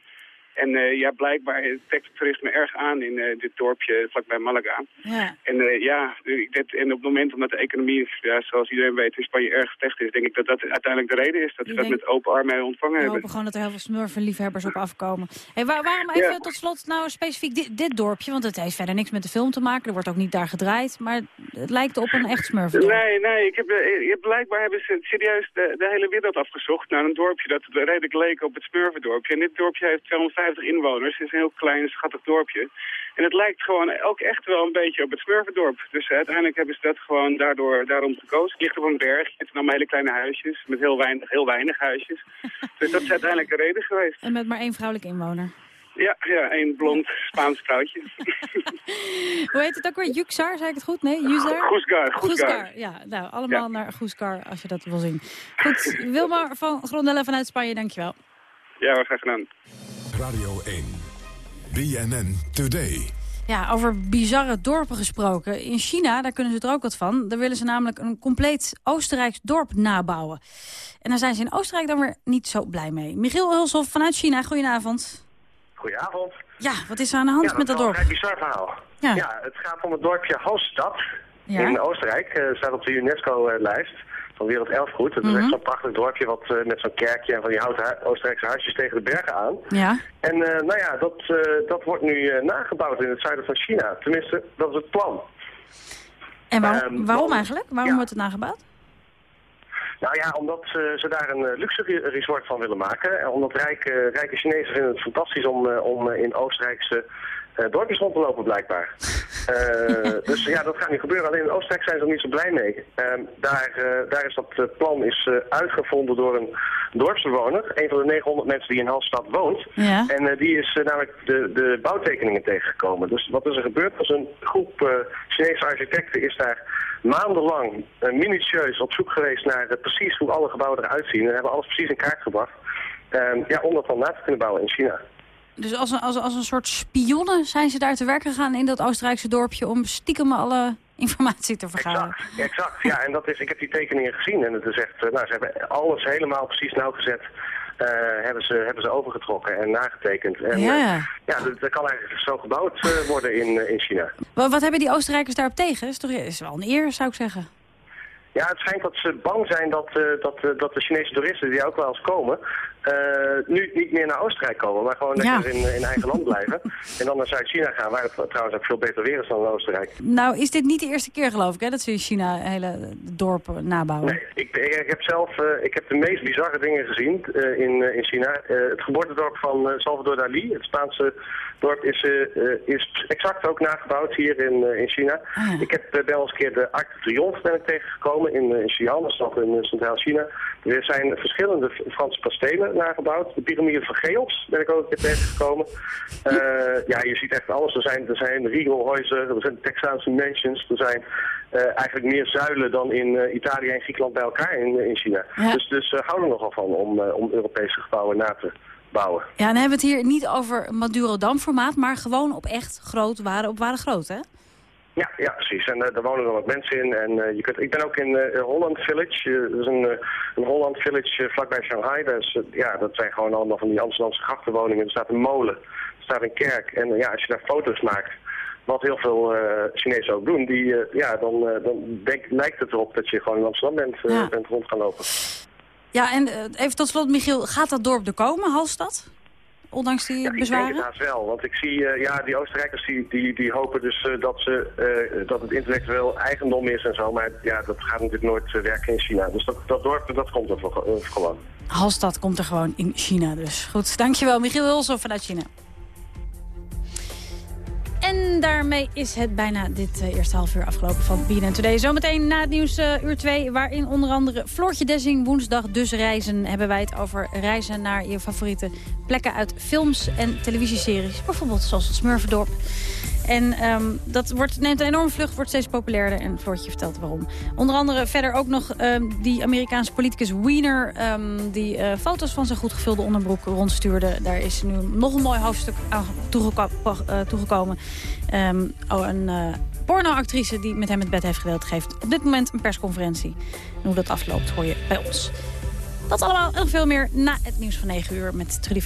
en uh, ja, blijkbaar trekt het toerisme erg aan in uh, dit dorpje vlakbij Malaga. Ja. En uh, ja, dit, en op het moment omdat de economie, ja, zoals iedereen weet, in Spanje erg slecht is, denk ik dat dat uiteindelijk de reden is dat ze dat met open armen ontvangen We hebben. hopen gewoon dat er heel veel smurfenliefhebbers op afkomen. Hey, waar, waarom even Ja. tot slot nou specifiek dit, dit dorpje? Want het heeft verder niks met de film te maken. Er wordt ook niet daar gedraaid. Maar het lijkt op een echt smurfendorp. Nee, nee, ik heb, eh, hebt- blijkbaar hebben ze serieus de, de hele wereld afgezocht naar een dorpje dat redelijk leek op het Smurfendorpje. En dit dorpje heeft 250 inwoners, het is een heel klein, schattig dorpje. En het lijkt gewoon ook echt wel een beetje op het Smurfendorp. Dus uiteindelijk hebben ze dat gewoon daardoor, daarom gekozen. Het ligt op een berg, het zijn allemaal hele kleine huisjes, met heel weinig, heel weinig huisjes. dus dat is uiteindelijk de reden geweest. En met maar één vrouwelijke inwoner. Ja, ja, een blond Spaans vrouwtje. Hoe heet het ook weer? Juxar, zei ik het goed? Nee, Juzar? Goesgar, Goesgar. ja. Nou, allemaal Ja. naar Goesgar als je dat wil zien. Goed, Wilmar van Grondellen vanuit Spanje, dankjewel. Ja, we graag gedaan. Radio 1. BNN Today. Ja, over bizarre dorpen gesproken. In China, daar kunnen ze er ook wat van. Daar willen ze namelijk een compleet Oostenrijks dorp nabouwen. En daar zijn ze in Oostenrijk dan weer niet zo blij mee. Michiel Hulshoff vanuit China, goedenavond. Goedenavond. Ja, wat is er aan de hand ja, met dat is wel dorp? een vrij bizar verhaal. Ja. het gaat om het dorpje Hallstatt Ja. in Oostenrijk. Eh, staat op de UNESCO-lijst van Werelderfgoed. Het is Mhm. echt zo'n prachtig dorpje wat, eh, met zo'n kerkje en van die houten Oostenrijkse huisjes tegen de bergen aan. Ja. En eh, nou ja, dat, eh, dat wordt nu nagebouwd in het zuiden van China. Tenminste, dat is het plan. En waarom, Ehm, waarom eigenlijk? Waarom wordt het nagebouwd? Nou ja, omdat ze, daar een luxe re- resort van willen maken. En omdat rijke, rijke Chinezen vinden het fantastisch om, om in Oostenrijkse eh, dorpjes rond te lopen blijkbaar. Eh, dus ja, dat gaat niet gebeuren. Alleen in Oostenrijk zijn ze er niet zo blij mee. Ehm, daar, eh, daar is dat plan is, uitgevonden door een dorpsbewoner. Een van de 900 mensen die in Halstad woont. Ja. En die is namelijk de, de bouwtekeningen tegengekomen. Dus wat is er gebeurd? Een groep Chinese architecten is daar maandenlang minutieus op zoek geweest naar precies hoe alle gebouwen eruit zien. En hebben alles precies in kaart gebracht. Ehm, ja, om dat dan na te kunnen bouwen in China. Dus als een, als, als een soort spionnen zijn ze daar te werk gegaan in dat Oostenrijkse dorpje... om stiekem alle informatie te vergaren. Exact, ja. En dat is, ik heb die tekeningen gezien en het is echt, eh, nou, ze hebben alles helemaal precies nauwgezet. eh hebben, ze, hebben ze overgetrokken en nagetekend. En, Ja, eh, ja. ja, dat, dat kan eigenlijk zo gebouwd worden in, in China. Wat, wat hebben die Oostenrijkers daarop tegen? Is toch is wel een eer, zou ik zeggen. Ja, het schijnt dat ze bang zijn dat, dat, dat de Chinese toeristen die ook wel eens komen, eh, nu niet meer naar Oostenrijk komen, maar gewoon Ja. lekker in, in eigen land blijven. En dan naar Zuid-China gaan, waar het trouwens ook veel beter weer is dan in Oostenrijk. Nou, is dit niet de eerste keer, geloof ik, hè, dat ze in China hele dorpen nabouwen? Nee, ik, ik, heb zelf eh, ik heb de meest bizarre dingen gezien eh, in, eh, in China. Eh, het geboortedorp van eh, Salvador Dali, het Spaanse dorp, is, eh, eh, is exact ook nagebouwd hier in, eh, in China. Ik heb eh, wel eens een keer de Arc de Triomphe ben ik tegengekomen in, in Xi'an, dat is nog in eh, Centraal-China. Er zijn verschillende Franse kastelen nagebouwd. De piramide van Cheops ben ik ook een keer tegengekomen. Eh, ja, je ziet echt alles. Er zijn, er zijn Riegelhuizen, er zijn Texaanse mansions, er zijn eh, eigenlijk meer zuilen dan in eh, Italië en Griekenland bij elkaar in, in China. Ja. Dus, dus hou er nogal van om, om Europese gebouwen na te bouwen. Ja, dan hebben we het hier niet over Madurodam-formaat, maar gewoon op echt groot, waren, op ware groot, hè? Ja, ja, precies. En uh, daar wonen dan ook mensen in. En uh, je kunt, ik ben ook in uh, Holland Village. dat is een, een Holland Village vlakbij Shanghai. Dus, ja, dat zijn gewoon allemaal van die Amsterdamse grachtenwoningen. Er staat een molen, er staat een kerk. En ja, als je daar foto's maakt, wat heel veel Chinezen ook doen, die, ja, dan, dan denk, lijkt het erop dat je gewoon in Amsterdam bent, ja. bent rond gaan lopen. Ja, en even tot slot, Michiel, gaat dat dorp er komen, Halstad? Ondanks die ja, bezwaren? Ik denk het haast wel, want ik zie, uh, ja, die Oostenrijkers die, die, die hopen dus uh, dat, ze, uh, dat het intellectueel eigendom is en zo. Maar ja, dat gaat natuurlijk nooit werken in China. Dus dat, dat dorp, dat komt er gewoon. Halstad komt er gewoon in China dus. Goed, dankjewel. Michiel Hulshoff vanuit China. En daarmee is het bijna dit uh, eerste half uur afgelopen van BNN Today. Zometeen na het nieuws uh, uur 2, waarin onder andere Floortje Dessing woensdag dus reizen. Hebben wij het over reizen naar je favoriete plekken uit films en televisieseries. Bijvoorbeeld zoals het Smurfendorp. En ehm, dat wordt, neemt een enorme vlucht, wordt steeds populairder. En Floortje vertelt waarom. Onder andere verder ook nog ehm, die Amerikaanse politicus Wiener... Ehm, die eh, foto's van zijn goed gevulde onderbroek rondstuurde. Daar is nu nog een mooi hoofdstuk aan uh, toegekomen. oh, een uh, pornoactrice die met hem het bed heeft gedeeld... geeft op dit moment een persconferentie. En hoe dat afloopt hoor je bij ons. Dat allemaal en veel meer na het nieuws van 9 uur met Trudy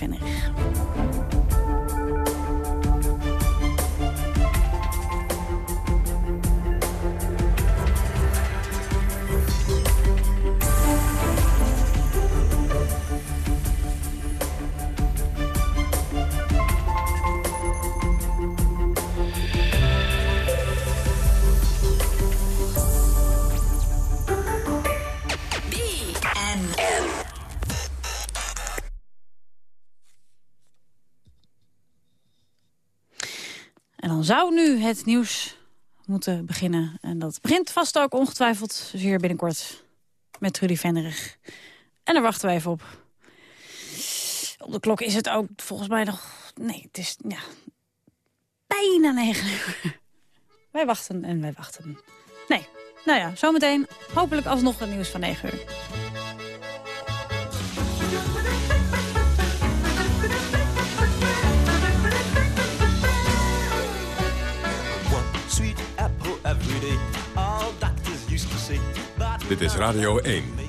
Vennerich. zou nu het nieuws moeten beginnen. En dat begint vast ook ongetwijfeld zeer binnenkort met Trudy Vennerig. En daar wachten we even op. Op de klok is het ook volgens mij nog... Nee, het is ja, bijna negen uur. Wij wachten en wij wachten. Nee, nou ja, zometeen hopelijk alsnog het nieuws van 9 uur. Dit is Radio 1.